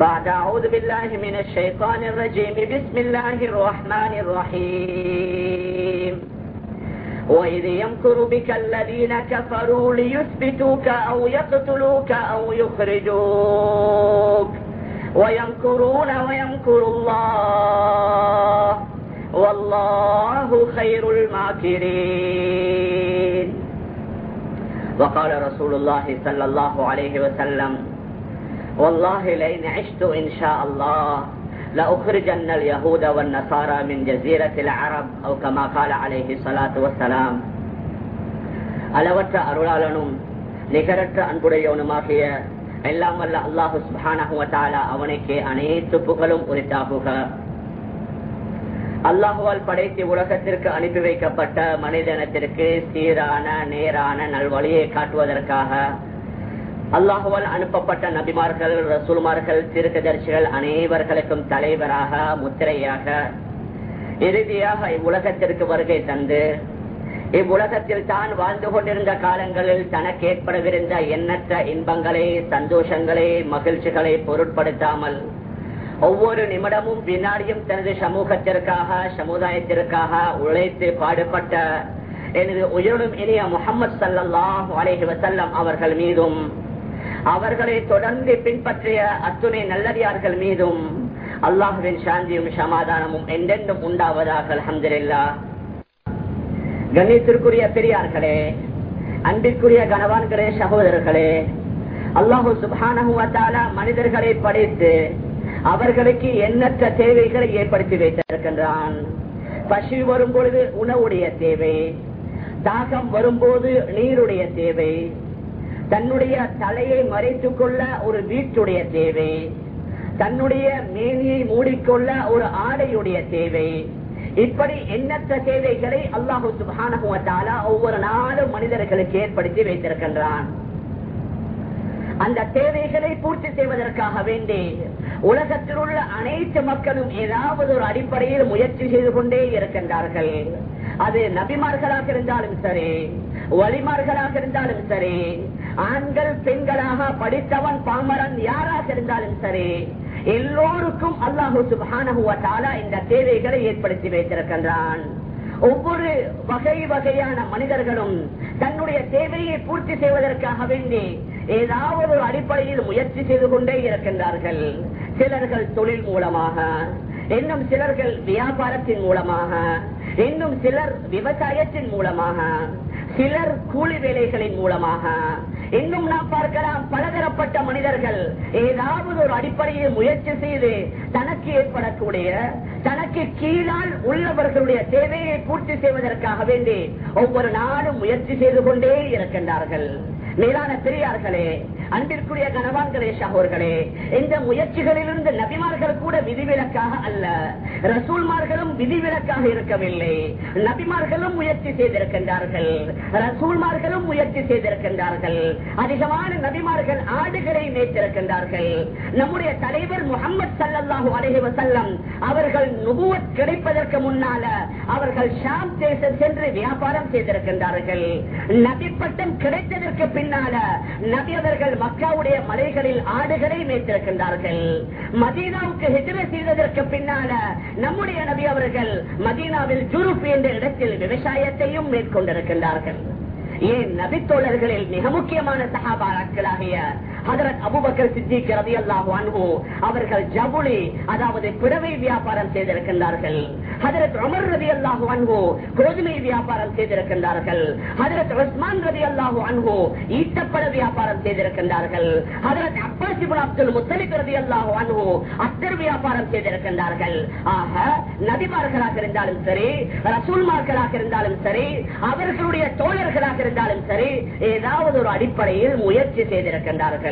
بعد أعوذ بالله من الشيطان الرجيم. بسم الله الرحمن الرحيم. وإذ يمكر بك الذين كفروا ليثبتوك أو يقتلوك أو يخرجوك. ويمكرون ويمكر الله. والله خير الماكرين. وقال رسول الله صلى الله عليه وسلم والله لئن عشت إن شاء الله لأخرجن اليهود والنصارى من جزيرة العرب أو كما قال عليه الصلاة والسلام அளவற்ற அருளாளனும் நிகரற்ற அன்புடையவனுமாகிய எல்லாம் வல்ல அல்லாஹு சுபானகுவத்தாலா அவனுக்கு அனைத்து புகழும் உரித்தாகுக அல்லாஹுவால் படைத்து உலகத்திற்கு அனுப்பி வைக்கப்பட்ட மனிதனத்திற்கு சீரான நேரான நல்வழியை காட்டுவதற்காக அல்லாஹுவால் அனுப்பப்பட்ட நபிமார்கள் ரசூல்மார்கள் திருக்கதர்சிகள் அனைவர்களுக்கும் தலைவராக முத்திரையாக இறுதியாக இவ்வுலகத்திற்கு வருகை தந்து இவ்வுலகத்தில் தான் வாழ்ந்து கொண்டிருந்த காலங்களில் தனக்கு ஏற்படவிருந்த எண்ணற்ற இன்பங்களை சந்தோஷங்களை மகிழ்ச்சிகளை பொருட்படுத்தாமல் ஒவ்வொரு நிமிடமும் வினாடியும் தனது சமூகத்திற்காக சமுதாயத்திற்காக உழைத்து பாடுபட்ட எனது உயிரினும் இனிய முகமது சல்லாஹ் அலேஹி வசல்லம் அவர்கள் மீதும் அவர்களை தொடர்ந்து பின்பற்றிய அத்துணை நல்லடியார்கள் மீதும் அல்லாஹுவின் சாந்தியும் சமாதானமும் என்றென்றும் உண்டாவதாக அலமதுல்லா கண்ணியத்திற்குரிய பெரியார்களே அன்பிற்குரிய கனவான்களே சகோதரர்களே அல்லாஹு சுபானகுவத்தாலா மனிதர்களை படைத்து அவர்களுக்கு எண்ணற்ற தேவைகளை ஏற்படுத்தி வைத்திருக்கின்றான். பசி வரும் பொழுது உணவுடைய தேவை தாகம் வரும்போது நீருடைய தேவை தன்னுடைய தலையை மறைத்துக் கொள்ள ஒரு வீட்டுடைய தேவை. தன்னுடைய மேனியை மூடிக்கொள்ள ஒரு ஆடையுடைய தேவை. இப்படி எண்ணற்ற தேவைகளை அல்லாஹு சுபானகுவத்தாலா ஒவ்வொரு நாளும் மனிதர்களுக்கு ஏற்படுத்தி வைத்திருக்கின்றான். அந்த தேவைகளை பூர்த்தி செய்வதற்காக வேண்டி உலகத்தில் உள்ள அனைத்து மக்களும் ஏதாவது ஒரு அடிப்படையில் முயற்சி செய்து கொண்டே இருக்கின்றார்கள். அது நபிமார்களாக இருந்தாலும் சரி வலிமார்களாக இருந்தாலும் சரி ஆண்கள் பெண்களாக படித்தவன் பாமரன் யாராக இருந்தாலும் சரி எல்லோருக்கும் அல்லாஹு சுபானா இந்த தேவைகளை ஏற்படுத்தி வைத்திருக்கின்றான். ஒவ்வொரு வகை வகையான மனிதர்களும் தன்னுடைய தேவையை பூர்த்தி செய்வதற்காக வேண்டி ஏதாவது ஒரு அடிப்படையில் முயற்சி செய்து கொண்டே இருக்கின்றார்கள். சிலர்கள் தொழில் மூலமாக இன்னும் சிலர்கள் வியாபாரத்தின் மூலமாக இன்னும் சிலர் விவசாயத்தின் மூலமாக சிலர் கூலி வேலைகளின் மூலமாக இன்னும் நாம் பார்க்கலாம் பலதரப்பட்ட மனிதர்கள் ஏதாவது ஒரு அடிப்படையில் முயற்சி செய்து தனக்கு ஏற்படக்கூடிய தனக்கு கீழால் உள்ளவர்களுடைய தேவையை பூர்த்தி செய்வதற்காக வேண்டி ஒவ்வொரு நாளும் முயற்சி செய்து கொண்டே இருக்கின்றார்கள். மேலான பெரியார்களே அன்பிற்குரிய கனவான்களே சகோர்களே இந்த முயற்சிகளிலிருந்து நபிமார்கள் கூட விதிவிலக்காக அல்ல. ரசூல்மார்களும் விதிவிலக்காக இருக்கவில்லை. நபிமார்களும் முயற்சி செய்திருக்கின்றார்கள். ரசூல்மார்களும் முயற்சி செய்திருக்கின்றார்கள். அதிகமான நபிமார்கள் ஆடுகளை மேய்த்திருக்கின்றார்கள். நம்முடைய தலைவர் முகமது சல்லாஹூ அலஹி வசல்லம் அவர்கள் நுகுவத் கிடைப்பதற்கு முன்னால அவர்கள் ஷாம் தேசம் சென்று வியாபாரம் செய்திருக்கின்றார்கள். நபி பட்டம் கிடைத்ததற்கு பின்னால நபி அவர்கள் மக்காவுடைய மலைகளில் ஆடுகளை மேய்த்திருக்கின்றார்கள். மதீனாவுக்கு ஹெஜ்ர செய்ததற்கு பின்னால நம்முடைய நபி அவர்கள் மதீனாவில் ஜுருப் என்ற இடத்தில் விவசாயத்தையும் மேற்கொண்டிருக்கின்றார்கள். ஏன் நபித்தோழர்களில் மிக முக்கியமான சகாபாக்களாகிய ஹதரத் அபுபக்கர் சித்திக் ரலியல்லாஹு அன்ஹு அவர்கள் ஜவுளி அதாவது புடவை வியாபாரம் செய்திருக்கின்றார்கள். ஹதரத் ரவி ரலியல்லாஹு அன்ஹு கோதுமை வியாபாரம் செய்திருக்கின்றார்கள். ஹதரத் உஸ்மான் ரவி ரலியல்லாஹு அன்ஹு ஈட்டப்பட வியாபாரம் செய்திருக்கின்றார்கள். ஹதரத் அப்பாஸ் இப்னு அப்துல் முத்தலிப் ரவி ரலியல்லாஹு அன்ஹு அத்தர் வியாபாரம் செய்திருக்கின்றார்கள். ஆக நபிமார்களாக இருந்தாலும் சரி ரசூல்மார்களாக இருந்தாலும் சரி அவர்களுடைய தோழர்களாக இருந்தாலும் சரி ஏதாவது ஒரு அடிப்படையில் முயற்சி செய்திருக்கின்றார்கள்.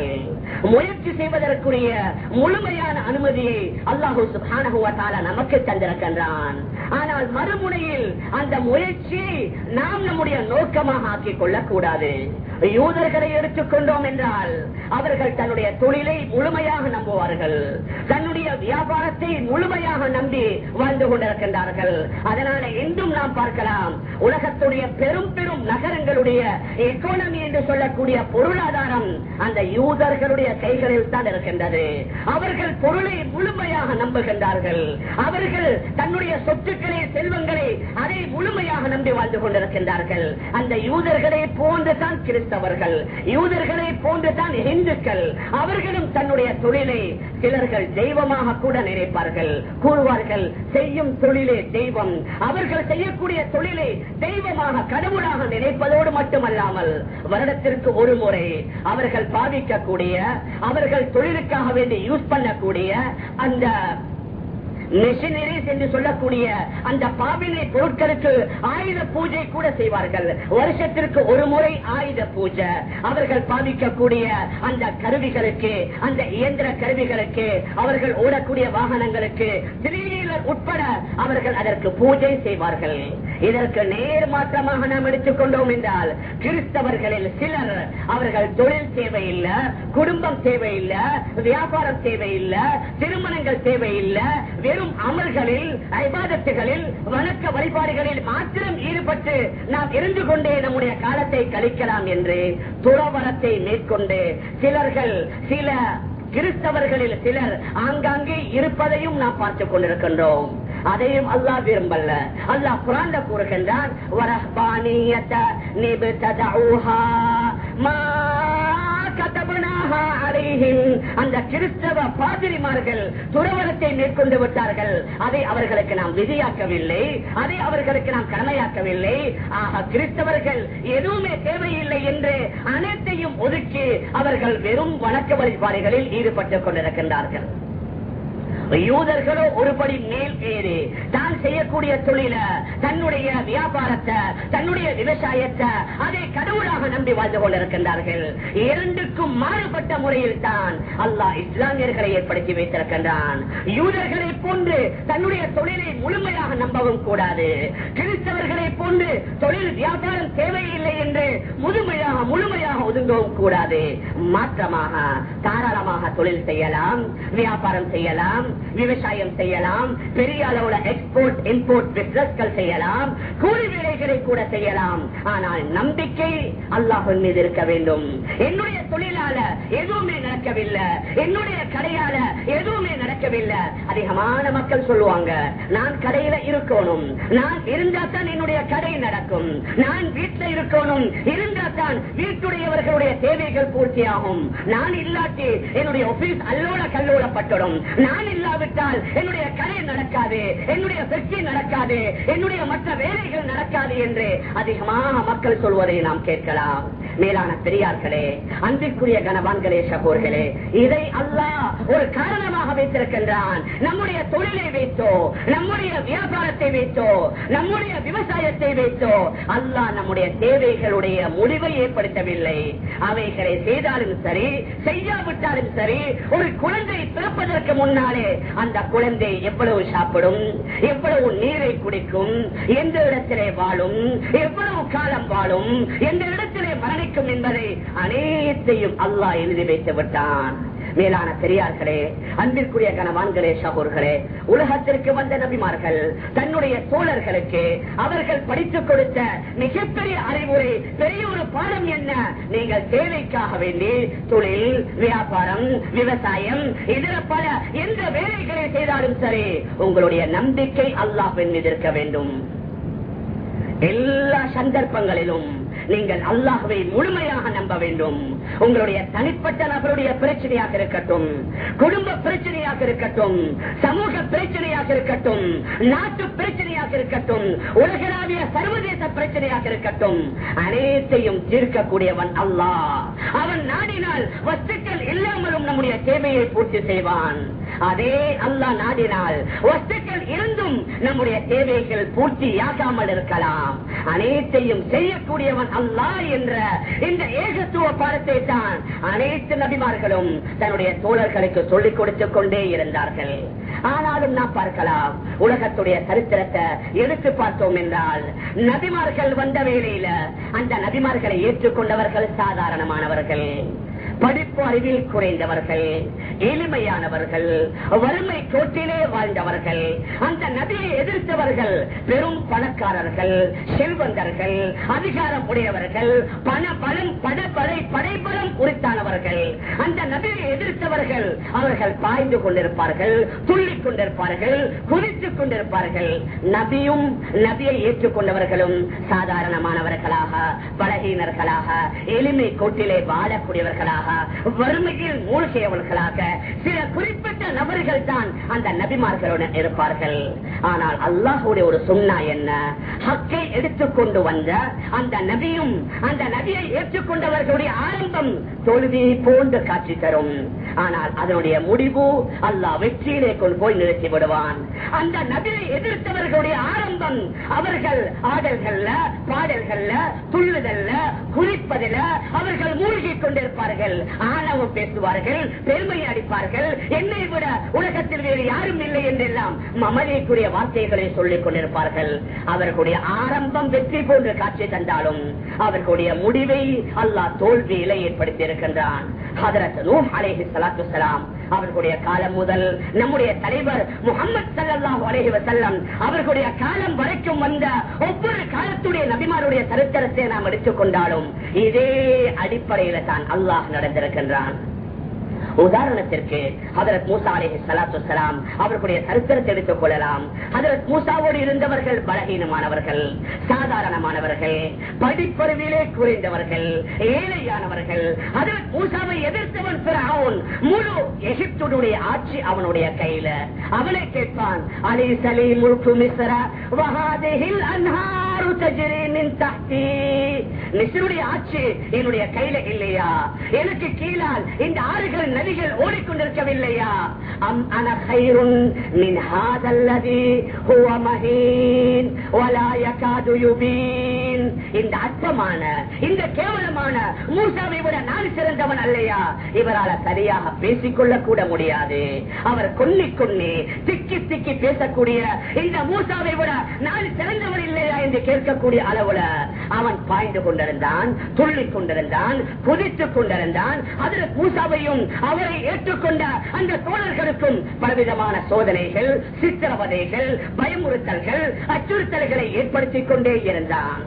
முயற்சி செய்வதற்குரிய முழுமையான அனுமதியை அல்லாஹூ சுபானகுவத்தால நமக்கு தந்திருக்கின்றான். ஆனால் மறுமுனையில் அந்த முயற்சியை நாம் நம்முடைய நோக்கமாக ஆக்கிக் கொள்ளக் கூடாது யூதர்களை எடுத்துக்கொண்டோம் என்றால் அவர்கள் தன்னுடைய தொழிலை முழுமையாக நம்புவார்கள். தன்னுடைய வியாபாரத்தை முழுமையாக நம்பி வாழ்ந்து கொண்டிருக்கின்றார்கள். அதனால இன்றும் நாம் பார்க்கலாம் உலகத்துடைய பெரும் பெரும் நகரங்களுடைய எக்கானமி என்று சொல்லக்கூடிய பொருளாதாரம் அந்த யூதர்களுடைய கைகளில் தான் இருக்கின்றது. அவர்கள் பொருளை முழுமையாக நம்புகின்றார்கள். அவர்கள் தன்னுடைய சொத்துக்களை செல்வங்களை அதை முழுமையாக நம்பி வாழ்ந்து கொண்டிருக்கின்றார்கள். அந்த யூதர்களை போன்றுதான் கிறிஸ்தவர்கள் யூதர்களை போன்றுதான் இந்துக்கள் அவர்களும் தன்னுடைய தொழிலை சிலர்கள் தெய்வமாக கூட நினைப்பார்கள். கூறுவார்கள் செய்யும் தொழிலே தெய்வம். அவர்கள் செய்யக்கூடிய தொழிலை தெய்வமாக கடவுளாக நினைப்பதோடு மட்டுமல்லாமல் வருடத்திற்கு ஒரு முறை அவர்கள் பாதிக்க பாதிக்கக்கூடிய அவர்கள் தொழிலுக்காக வேண்டி யூஸ் பண்ணக்கூடிய அந்த மிஷினரிஸ் என்று சொல்லக்கூடிய அந்த பாவினை பொருட்களுக்கு ஆயுத பூஜை கூட செய்வார்கள். வருஷத்திற்கு ஒரு முறை ஆயுத பூஜை. அவர்கள் பாவிக்கக்கூடிய அந்த கருவிகளுக்கு அந்த இயந்திர கருவிகளுக்கு அவர்கள் ஓடக்கூடிய வாகனங்களுக்கு திடீர் உட்பட அவர்கள் அதற்கு பூஜை செய்வார்கள். இதற்கு நேர் மாற்றமாக நாம் எடுத்துக்கொண்டோம் என்றால் கிறிஸ்தவர்களில் சிலர் அவர்கள் தொழில் தேவையில்லை குடும்பம் தேவையில்லை வியாபாரம் தேவையில்லை திருமணங்கள் தேவையில்லை வெறும் அமல்களில் ஐபாதத்துகளில் வணக்க வழிபாடுகளில் மாத்திரம் ஈடுபட்டு நாம் இருந்து கொண்டே நம்முடைய காலத்தை கழிக்கலாம் என்று துறவரத்தை மேற்கொண்டு சிலர்கள் சில கிறிஸ்தவர்களில் சிலர் ஆங்காங்கே இருப்பதையும் நாம் பார்த்துக் கொண்டிருக்கின்றோம். அதையும் அல்லாஹ் விரும்பல்ல அல்லாஹ் புராண்ட கூறுகின்றான் அந்த கிறிஸ்தவ பாதிரிமார்கள் துறவரத்தை மேற்கொண்டு விட்டார்கள். அதை அவர்களுக்கு நாம் விதியாக்கவில்லை. அதை அவர்களுக்கு நாம் கடமையாக்கவில்லை. ஆக கிறிஸ்தவர்கள் எதுவுமே தேவையில்லை என்று அனைத்தையும் ஒதுக்கி அவர்கள் வெறும் வணக்க வழிபாடுகளில் ஈடுபட்டுக் கொண்டிருக்கின்றார்கள். யூதர்களோ ஒருபடி மேல் ஏறி தான் செய்யக்கூடிய தொழில தன்னுடைய வியாபாரத்தை தன்னுடைய விவசாயத்தை அதை கடவுளாக நம்பி வாழ்ந்து கொண்டிருக்கின்றார்கள். இரண்டுக்கும் மாறுபட்ட முறையில் தான் அல்லாஹ் இஸ்லாமியர்களை ஏற்படுத்தி வைத்திருக்கின்றான். யூதர்களை போன்று தன்னுடைய தொழிலை முழுமையாக நம்பவும் கூடாது. கிறிஸ்தவர்களை போன்று தொழில் வியாபாரம் தேவையில்லை என்று முழுமையாக முழுமையாக ஒதுங்கவும் கூடாது. மாற்றமாக தாராளமாக தொழில் செய்யலாம் வியாபாரம் செய்யலாம் விவசாயம் செய்யலாம் பெரிய அளவுல எக்ஸ்போர்ட் இம்போர்ட் பிசினஸ்கள் செய்யலாம் கூலி வேலைகளை கூட செய்யலாம். ஆனால் நம்பிக்கை அல்லாஹின் மீது இருக்க வேண்டும். என்னுடைய தொழிலால எதுவுமே நடக்கவில்லை. என்னுடைய கடையால எதுவுமே நடக்கவில்லை. அதிகமான மக்கள் சொல்லுவாங்க நான் கடையில இருக்கணும். நான் இருந்தா தான் என்னுடைய கடை நடக்கும். நான் வீட்டுல இருக்கணும். இருந்தா தான் வீட்டுடையவர்களுடைய தேவைகள் பூர்த்தியாகும். நான் இல்லாட்டி என்னுடைய ஆபீஸ் அல்லோல கல்லோலப்பட்டுடும். நான் இல்லாவிட்டால் என்னுடைய கலை நடக்காது என்னுடைய வெற்றி நடக்காது என்னுடைய மற்ற வேலைகள் நடக்காது என்று அதிகமான மக்கள் சொல்வதை நாம் கேட்கலாம். மேலான பெரியார்களே அன்பிற்குரிய கனவான்களே சகோர்களே இதை அல்லாஹ் ஒரு காரணமாக வைத்திருக்கின்றான். நம்முடைய தொழிலை வைத்தோ நம்முடைய வியாபாரத்தை வைத்தோ நம்முடைய விவசாயத்தை வைத்தோ அல்லாஹ் நம்முடைய தேவைகளுடைய முடிவை ஏற்படுத்தவில்லை. அவைகளை செய்தாலும் சரி செய்யாவிட்டாலும் சரி ஒரு குழந்தை பிறப்பதற்கு முன்னாலே அந்த குழந்தை எவ்வளவு சாப்பிடும் எவ்வளவு நீரை குடிக்கும் எந்த இடத்திலே வாழும் எவ்வளவு காலம் வாழும் எந்த இடத்திலே மரணி மரணிக்கும் என்பதை அனைத்தையும் அல்லாஹ் எழுதி வைத்து விட்டான். மேலான பெரியார்களே அன்பிற்குரிய கனவான்களே சகோர்களே உலகத்திற்கு வந்த நபிமார்கள் தன்னுடைய தோழர்களுக்கு அவர்கள் படித்துக் கொடுத்த மிகப்பெரிய அறிவுரை பெரிய ஒரு பாடம் என்ன? நீங்கள் தேவைக்காக வேண்டி தொழில் வியாபாரம் விவசாயம் இதர பல எந்த வேலைகளை செய்தாலும் சரி உங்களுடைய நம்பிக்கை அல்லாஹ் மீது இருக்க வேண்டும். எல்லா சந்தர்ப்பங்களிலும் நீங்கள் அல்லாஹுவை முழுமையாக நம்ப வேண்டும். உங்களுடைய தனிப்பட்ட நபருடைய பிரச்சனையாக இருக்கட்டும் குடும்ப பிரச்சனையாக இருக்கட்டும் சமூக பிரச்சனையாக இருக்கட்டும் நாட்டு பிரச்சனையாக இருக்கட்டும் உலகளாவிய சர்வதேச பிரச்சனையாக இருக்கட்டும் அனைத்தையும் தீர்க்கக்கூடியவன் அல்லாஹ். அவன் நாடினால் வஸ்துக்கள் இல்லாமலும் நம்முடைய தேவையை பூர்த்தி செய்வான். அதே அல்லா நாடினால் வஸ்துக்கள் இருந்தும் நம்முடைய தேவைகள் பூர்த்தியாகாமல் இருக்கலாம். அனைத்தையும் செய்யக்கூடியவன் அல்லா என்ற இந்த ஏகத்துவ பாடத்தை தான் அனைத்து நபிமார்களும் தன்னுடைய தோழர்களுக்கு சொல்லிக் கொடுத்துக் கொண்டே இருந்தார்கள். ஆனாலும் நாம் பார்க்கலாம் உலகத்துடைய சரித்திரத்தை எடுத்து பார்த்தோம் என்றால் நபிமார்கள் வந்த வேளையில அந்த நபிமார்களை ஏற்றுக்கொண்டவர்கள் சாதாரணமானவர்கள். படிப்பு அறிவில் குறைந்தவர்கள் எளிமையானவர்கள் வறுமை சோற்றிலே வாழ்ந்தவர்கள் அந்த நதியை எதிர்த்தவர்கள் பெரும் பணக்காரர்கள் செல்வந்தர்கள் அதிகாரம் உடையவர்கள் பண பலன் படப்படை படைபலம் குறித்தானவர்கள். அந்த நதியை எதிர்த்தவர்கள் அவர்கள் பாய்ந்து கொண்டிருப்பார்கள் துள்ளிக் கொண்டிருப்பார்கள் குறித்துக் கொண்டிருப்பார்கள். நபியும் நபியை ஏற்றுக்கொண்டவர்களும் சாதாரணமானவர்களாக பலகீனர்களாக எளிமை கோட்டிலே வாழக்கூடியவர்களாக வறுமையில் மூழ்கியவர்களாக சில குறிப்பிட்ட நபர்கள் தான் அந்த நபிமார்களுடன் இருப்பார்கள். ஆனால் அல்லாஹுடைய ஒரு சுண்ணா என்ன? ஹக்கை எடுத்துக்கொண்டு வந்த அந்த நபியும் அந்த நபியை ஏற்றுக்கொண்டவர்களுடைய ஆரம்பம் தோல்வியை போன்று காட்சி தரும். ஆனால் அதனுடைய முடிவு அல்லாஹ் வெற்றியிலே கொண்டு போய் நிறுத்தி விடுவான். அந்த நபியை எதிர்த்தவர்களுடைய ஆரம்பம் அவர்கள் ஆடல்கள்ல பாடல்கள்ல துள்ளுதல்ல குறிப்பதில் அவர்கள் மூழ்கிக் கொண்டிருப்பார்கள். ஆணவம் பேசுவார்கள் பெருமை அடிப்பார்கள். என்னை விட உலகத்தில் வேறு யாரும் இல்லை என்றெல்லாம் மமதைக்குரிய வார்த்தைகளை சொல்லிக் கொண்டிருப்பார்கள். அவர்களுடைய ஆரம்பம் வெற்றி போன்ற காட்சி தந்தாலும் அவர்களுடைய முடிவை அல்லாஹ் தோல்வியில ஏற்படுத்தி இருக்கின்றான் அவர்களுடைய காலம் முதல் நம்முடைய தலைவர் முகமது சல்லாஹூ அலஹி வசல்லம் அவர்களுடைய காலம் வரைக்கும் வந்த ஒவ்வொரு காலத்துடைய நபிமாருடைய சரித்திரத்தை நாம் எடுத்துக்கொண்டாலும் இதே அடிப்படையில தான் அல்லாஹ் நடந்திருக்கின்றான். உதாரணத்திற்கு ஹதரத் மூசா அலேஹி சலாத்து சலாம் அவர்களுடைய சரித்திரத்தை எடுத்துக் கொள்ளலாம். ஹதரத் மூசாவோடு இருந்தவர்கள் பலகீனமானவர்கள் சாதாரணமானவர்கள் படிப்பறிவிலே குறைந்தவர்கள் ஏழையானவர்கள். ஹதரத் மூசாவை முழு எகிப்துடைய ஆட்சி அவனுடைய கையில அவனை கேட்பான் அலி சலி முழுக்கு மிஸ்ர வஹாதிஹில் அன்ஹாரு தஜ்ரி மின் தஹ்தி மிஸ்ருடைய ஆட்சி என்னுடைய கையில இல்லையா எனக்கு கீழால் இந்த ஆறுகள் நதிகள் ஓடிக்கொண்டிருக்கவில்லையா அம் அன خيرٌ من هذا الذي هو مهين ولا يكاد يبين இந்த அற்பமான இந்த கேவலமான மூசாவை விட நான் சிறந்தவன் அல்லையா இவரால சரியாக பேசிக்கொள்ள கூட முடியாது. அவர் கொன்னி கொன்னி திக்கி திக்கி பேசக்கூடிய இந்த மூசாவை விட நான் சிறந்தவன் இல்லையா என்று கேட்கக்கூடிய அளவுல அவன் பாய்ந்து கொண்டிருந்தான் துள்ளிக் கொண்டிருந்தான் புதித்துக் கொண்டிருந்தான். அதில் மூசாவையும் அவரை ஏற்றுக்கொண்ட அந்த தோழர்களுக்கும் பலவிதமான சோதனைகள் சித்திரவதைகள் பயமுறுத்தல்கள் அச்சுறுத்தல்களை ஏற்படுத்திக் கொண்டே இருந்தான்.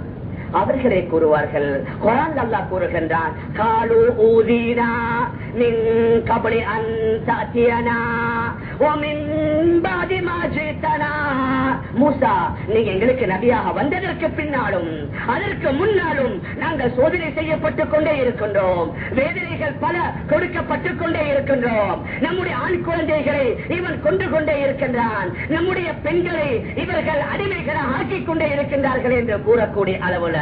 அவர்களே கூறுவார்கள் குரான் அல்லா கூறுகின்றான் காலு ஊதீனா من قبل أن تأتينا ومن بعد ما جئتنا மூசா நீங்க எங்களுக்கு நபியாக வந்ததற்கு பின்னாலும் அதற்கு முன்னாலும் நாங்கள் சோதனை செய்யப்பட்டுக் கொண்டே இருக்கின்றோம் வேதனைகள் பல கொடுக்கப்பட்டுக் கொண்டே இருக்கின்றோம் நம்முடைய ஆண் குழந்தைகளை இவன் கொண்டு கொண்டே இருக்கின்றான் நம்முடைய பெண்களை இவர்கள் அடிமைகளை ஆக்கிக் கொண்டே இருக்கின்றார்கள் என்று கூறக்கூடிய அளவுல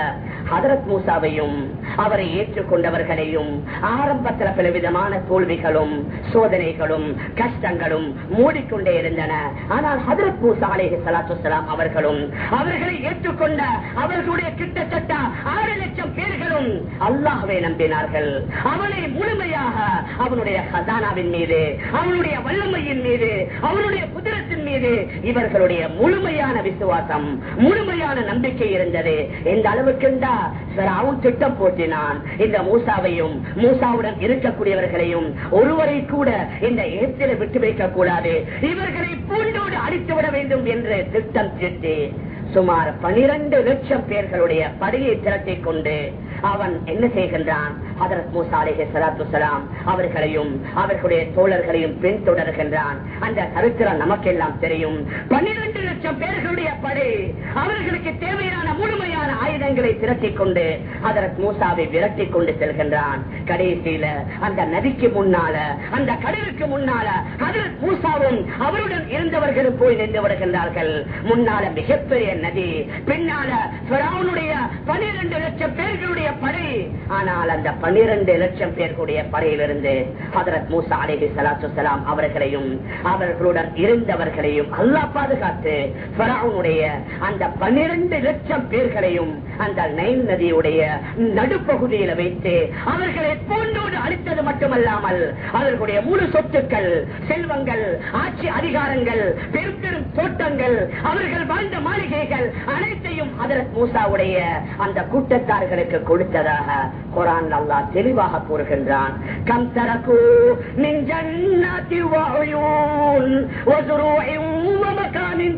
ஹதரத் மூசாவையும் அவரை ஏற்றுக்கொண்டவர்களையும் ஆரம்பத்தில் பல விதமான தோல்விகளும் சோதனைகளும் கஷ்டங்களும் மூடிக்கொண்டே இருந்தன. ஆனால் ஹதரத் மூசா அலேஹி சலாத்து அவர்களும் அவர்களை ஏற்றுக்கொண்ட அவர்களுடைய கிட்டத்தட்ட ஆறு லட்சம் பேர்களும் அல்லாஹ்வை நம்பினார்கள். அவனை முழுமையாக அவனுடைய ஹசானாவின் மீது அவனுடைய வல்லமையின் மீது அவனுடைய குதிரத்தின் மீது இவர்களுடைய முழுமையான விசுவாசம் முழுமையான நம்பிக்கை இருந்தது. எந்த அளவுக்கு அவன் திட்டம் போட்டினான் இந்த மூசாவையும் மூசாவுடன் இருக்கக்கூடியவர்களையும் ஒருவரை கூட இந்த ஏத்தில விட்டு வைக்க கூடாது இவர்களை பூண்டோடு அடித்து விட வேண்டும் என்று திட்டம் தீட்டி சுமார் பனிரெண்டு லட்சம் பேர்களுடைய படையை திரட்டிக் கொண்டு அவன் என்ன செய்கின்றான்? ஹதரத் மூசா அலிஹி அவர்களையும் அவர்களுடைய தோழர்களையும் பின்தொடர்கின்றான். அந்த சரித்திரம் நமக்கெல்லாம் தெரியும். பன்னிரண்டு லட்சம் பேர்களுடைய படை அவர்களுக்கு தேவையான முழுமையான ஆயுதங்களை திரட்டிக் கொண்டு ஹதரத் மூசாவை விரட்டி கொண்டு செல்கின்றான். கடைசியில அந்த நதிக்கு முன்னால அந்த கடலுக்கு முன்னால ஹதரத் மூசாவும் அவருடன் இருந்தவர்களும் போய் நின்று வருகின்றார்கள் முன்னால மிகப்பெரிய நதி பின்னால பனிரெண்டு லட்சம் பேர்களுடைய படை. ஆனால் அந்த பனிரெண்டு லட்சம் பேர்களுடைய படையிலிருந்து ஹதரத் மூசா அலிஹி சலாத்து சலாம் அவர்களையும் அவர்களுடன் இருந்தவர்களையும் அல்லா பாதுகாத்து அந்த பனிரெண்டு லட்சம் பேர்களையும் அந்த நைல் நதியுடைய நடுப்பகுதியில வைத்து அவர்களை போன்றோடு அழித்தது மட்டுமல்லாமல் அவர்களுடைய முழு சொத்துக்கள் செல்வங்கள் ஆட்சி அதிகாரங்கள் பெரும் பெரும் தோட்டங்கள் அவர்கள் வாழ்ந்த மாளிகைகள் அனைத்தையும் அதரத் மூசாவுடைய அந்த கூட்டத்தார்களுக்கு கொடுத்ததாக குரான் அல்லா தெளிவாக கூறுகின்றான். கம் தரக்கு நெஞ்சன்னாத்தி வாயும் ஒதுருவையும்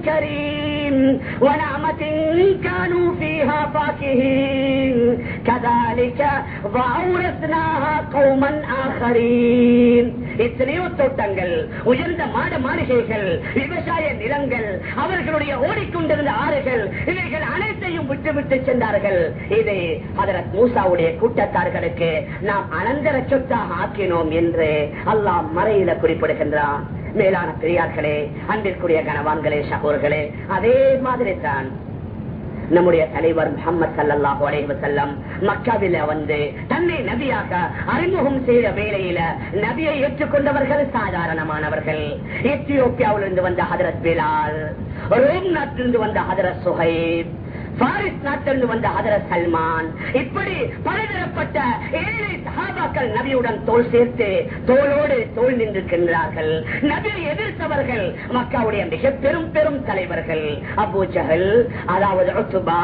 கரீம் வனாமத்தின் கானூ பீஹா كانوا فيها فاكهين كذلك وأورثناها قوما آخرين எத்தனையோ தோட்டங்கள் உயர்ந்த மாட மாளிகைகள் விவசாய நிலங்கள் அவர்களுடைய ஓடிக்கொண்டிருந்த ஆறுகள் இவைகள் அனைத்தையும் விட்டுவிட்டு சென்றார்கள் இதை அதரத் மூசாவுடைய கூட்டத்தார்களுக்கு நாம் அனந்தர சொத்தாக ஆக்கினோம் என்று அல்லாஹ் மறையில குறிப்பிடுகின்றான் மேலான பெரியார்களே அன்பிற்குரிய கனவான்களே சகோர்களே அதே மாதிரி தான் நம்முடைய தலைவர் முகமது சல்லாஹூ அலைஹி வஸல்லம் மக்காவில வந்து தன்னை நபியாக அறிமுகம் செய்த வேளையில நபியை ஏற்றுக்கொண்டவர்கள் சாதாரணமானவர்கள். எத்தியோப்பியாவிலிருந்து வந்த ஹதரத் பிலால் ரோம் நாட்டிலிருந்து வந்த ஹதரத் சுஹைப் பாரிஸ் நாட்டிலிருந்து வந்த அதர சல்மான். இப்படி பலதரப்பட்ட ஏழை சகாபாக்கள் நபியுடன் தோல் சேர்த்து தோளோடு தோல் நின்றிருக்கின்றார்கள். நபியை எதிர்த்தவர்கள் மக்காவுடைய மிக பெரும் பெரும் தலைவர்கள். அபு ஜஹல் அதாவது உத்துபா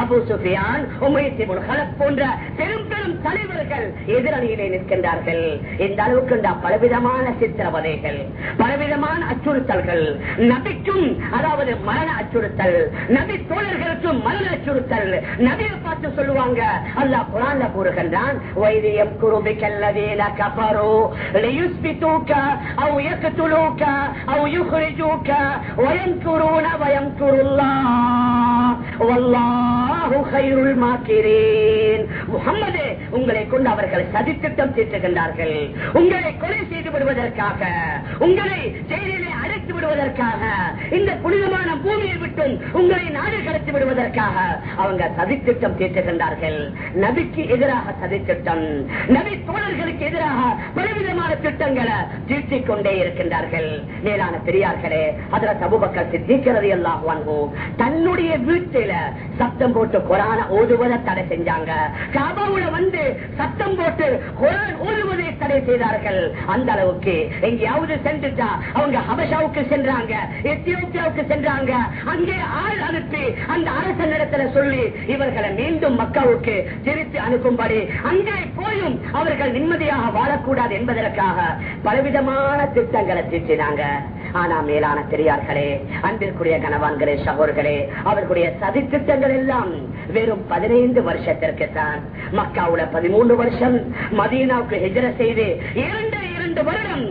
அபு சுஃபியான் உமைத்திபுல் ஹலப் போன்ற பெரும் பெரும் தலைவர்கள் எதிரணியிலே நிற்கின்றார்கள். இந்த அளவுக்கு பலவிதமான சித்திரவதைகள் பலவிதமான அச்சுறுத்தல்கள் நபிக்கும் அதாவது மரண அச்சுறுத்தல் நபி தோழர்களுக்கும் மரண அச்சுறுத்தல் நபியை பார்த்து சொல்லுவாங்க அல்லாஹ் குரான்ல கூறுகின்றான் வைரியம் குருபிக்கல்லதீன கபரோ லியுஸ்பிதூக அவ் யக்துலூக அவ் யுக்ரிஜூக வயம்குரூன வயம்குருல்லாஹ். வல்லாஹு முகம்மது உங்களை கொண்டு அவர்கள் சதித்திட்டம் தீர்த்துகின்றார்கள் உங்களை கொலை செய்து விடுவதற்காக உங்களை ஜெயிலிலே அழைத்து விடுவதற்காக இந்த புனிதமான பூமியை விட்டும் உங்களை நாடு கடத்தி விடுவதற்காக அவங்க சதித்திட்டம் தீர்த்துகின்றார்கள் நபிக்கு எதிராக சதித்திட்டம் நபி தோழர்களுக்கு எதிராக பலவிதமான திட்டங்களை தீட்டிக் கொண்டே இருக்கின்றார்கள். மேலான பெரியார்களே அதுல தபுபக்கர் சித்திக்கிறது எல்லாம் வாங்குவோம் தன்னுடைய வீட்டில் சத்தம் போட்டு குரான ஓதுவதை தடை செஞ்சாங்க. காபாவுல வந்து சத்தம் போட்டு குரான் ஓதுவதை தடை செய்தார்கள். அந்த அளவுக்கு எங்கேயாவது சென்றுட்டா அவங்க ஹபஷாவுக்கு சென்றாங்க எத்தியோப்பியாவுக்கு சென்றாங்க. அங்கே ஆள் அனுப்பி அந்த அரச அரசனிடத்துல சொல்லி இவர்களை மீண்டும் மக்காவுக்கு திருப்பி அனுப்பும்படி அங்கே போயும் அவர்கள் நிம்மதியாக வாழக்கூடாது என்பதற்காக பலவிதமான திட்டங்களை தீட்டினாங்க. ஆனா மேலான பெரியார்களே அன்பிற்குரிய கணவான்களே சகோர்களே அவர்களுடைய சதி திட்டங்கள் எல்லாம் வெறும் பதினைந்து வருஷத்திற்கு தான் மக்காவுல பதிமூன்று வருஷம் மதீனாவுக்கு ஹெஜர செய்து இரண்டு இரண்டு வருடம்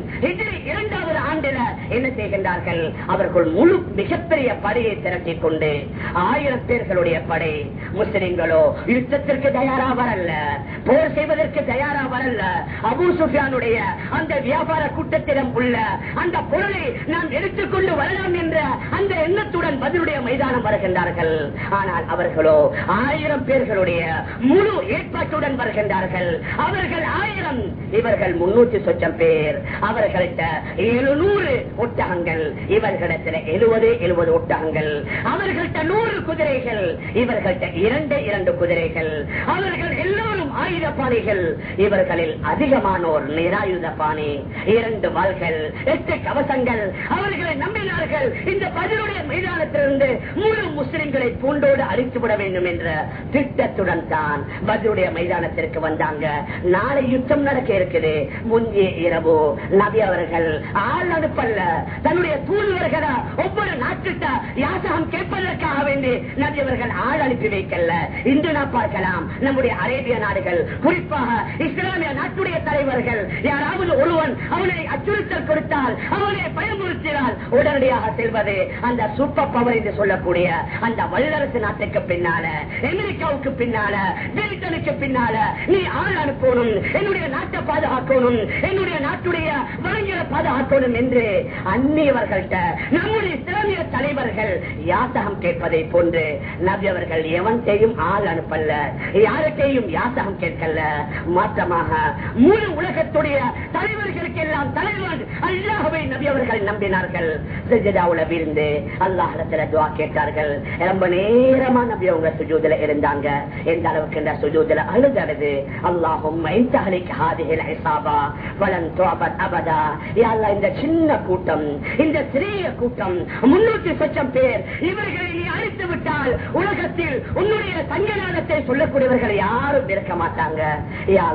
இரண்டாவது ஆண்டில என்ன செய்கின்றார்கள்? அவர்கள் முழு மிகப்பெரிய படையை திரட்டிக் கொண்டு ஆயிரம் பேர்களுடைய படை முஸ்லிம்களோ யுத்தத்திற்கு தயாரா வரல போர் செய்வதற்கு தயாரா வரல அபு சுஃபியானுடைய அந்த வியாபார கூட்டத்திடம் உள்ள அந்த பொருளை நாம் எடுத்துக்கொண்டு வரலாம் என்ற அந்த எண்ணத்துடன் பதிலுடைய மைதானம் வருகின்றார்கள். ஆனால் அவர்களோ ஆயிரம் பேர்களுடைய முழு ஏற்பாட்டுடன் வருகின்றார்கள். அவர்கள் ஆயிரம் இவர்கள் முன்னூற்றி சொச்சம் பேர். அவர்கள்ட்ட எழுநூறு ஒட்டகங்கள். இவர்களிடத்தில் எழுபது எழுபது ஒட்டகங்கள். அவர்கள்ட்ட நூறு குதிரைகள். இவர்கள்ட்ட இரண்டு இரண்டு குதிரைகள். அவர்கள் எல்லோரும் ஆயுத பாணிகள் இவர்களில் அதிகமானோர் நிராயுத பாணி இரண்டு வாள்கள் எட்டு கவசங்கள். அவர்களை நம்பினார்கள். இந்த பதிலுடைய மைதானத்திலிருந்து முழு முஸ்லிம்களை பூண்டோடு அழித்துவிட வேண்டும் என்ற திட்டத்துடன் தான் பதிலுடைய மைதானத்திற்கு வந்தாங்க. நாளை யுத்தம் நடக்க இருக்குது. முந்தைய இரவு நபி அவர்கள் ஆள் அனுப்பல்ல. தன்னுடைய தூதுவர்களா ஒவ்வொரு நாட்டுட்ட யாசகம் கேட்பதற்காக வேண்டி நபி அவர்கள் ஆள் அனுப்பி வைக்கல இன்று நாம் பார்க்கலாம் நம்முடைய அரேபிய நாடுகள். குறிப்பாக இஸ்லாமிய நாட்டுடைய தலைவர்கள். யாராவது ஒருவன் அவனை அச்சுறுத்தல் கொடுத்தால் அவனை பயமுறுத்தினால் உடனடியாக செல்வது அந்த சூப்பர் பவர் என்று சொல்லக்கூடிய அந்த வல்லரசு நாட்டுக்கு பின்னால அமெரிக்காவுக்கு பின்னால பிரிட்டனுக்கு பின்னால நீ ஆள் அனுப்பணும் என்னுடைய நாட்டை பாதுகாக்கணும் என்னுடைய நாட்டுடைய வளங்களை பாதுகாக்கணும் என்று அந்நியவர்கள்ட்ட நம்முடைய இஸ்லாமிய தலைவர்கள் யாசகம் கேட்பதை போன்று நவியவர்கள் ஆள் அனுப்பல்ல யாருக்கையும் யாசகம் கேட்கல மாற்றமாக முழு உலகத்துடைய தலைவர்களுக்கு எல்லாம் தலைவன் அல்லாஹவை நபியவர்கள் நம்பினார்கள். சஜிதாவுல விழுந்து அல்லாஹிடத்துல துவா கேட்டார்கள். ரொம்ப நேரமா நபி அவங்க சுஜூதுல இருந்தாங்க. எந்த அளவுக்கு இந்த சுஜூதுல அழுதழுது? அல்லாஹும் இந்த சின்ன கூட்டம் இந்த சிறிய கூட்டம் முன்னூத்தி சொச்சம் பேர் இவர்களை நீ அழித்து விட்டால் உலகத்தில் உன்னுடைய சங்கநாதத்தை சொல்லக்கூடியவர்கள் யாரும் இருக்க மாட்டாங்க. யா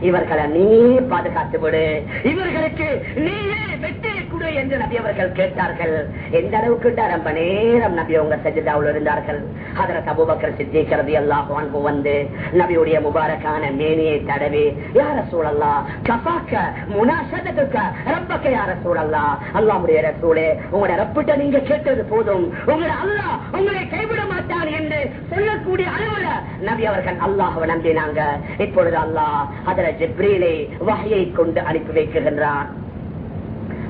இவர்களை நீ பாதுகாத்து விடு. இவர்களுக்கு நீயே வெற்றி உண்டு என்று நபி அவர்கள் கேட்டார்கள். எந்த அளவுக்கு ரொம்ப நேரம் நபி அவங்க சஜிதாவில் இருந்தார்கள். அதற்கு தபுபக்கர் சித்திக்கிறது எல்லாம் வந்து நபியுடைய முபாரக்கான மேனியை தடவி யார சூழல்லா கபாக்க முனாசத்துக்க ரப்பக்க யார சூழல்லா அல்லாமுடைய சூழே உங்களோட ரப்பிட்ட நீங்க கேட்டது போதும். உங்களை அல்லாஹ் உங்களை கைவிட மாட்டான் என்று சொல்லக்கூடிய அளவுல நபி அவர்கள் அல்லாஹ் நம்பினாங்க. இப்பொழுது அல்லாஹ் அதுல ஜிப்ரீலை வகையை கொண்டு அனுப்பி வைக்கின்றான்.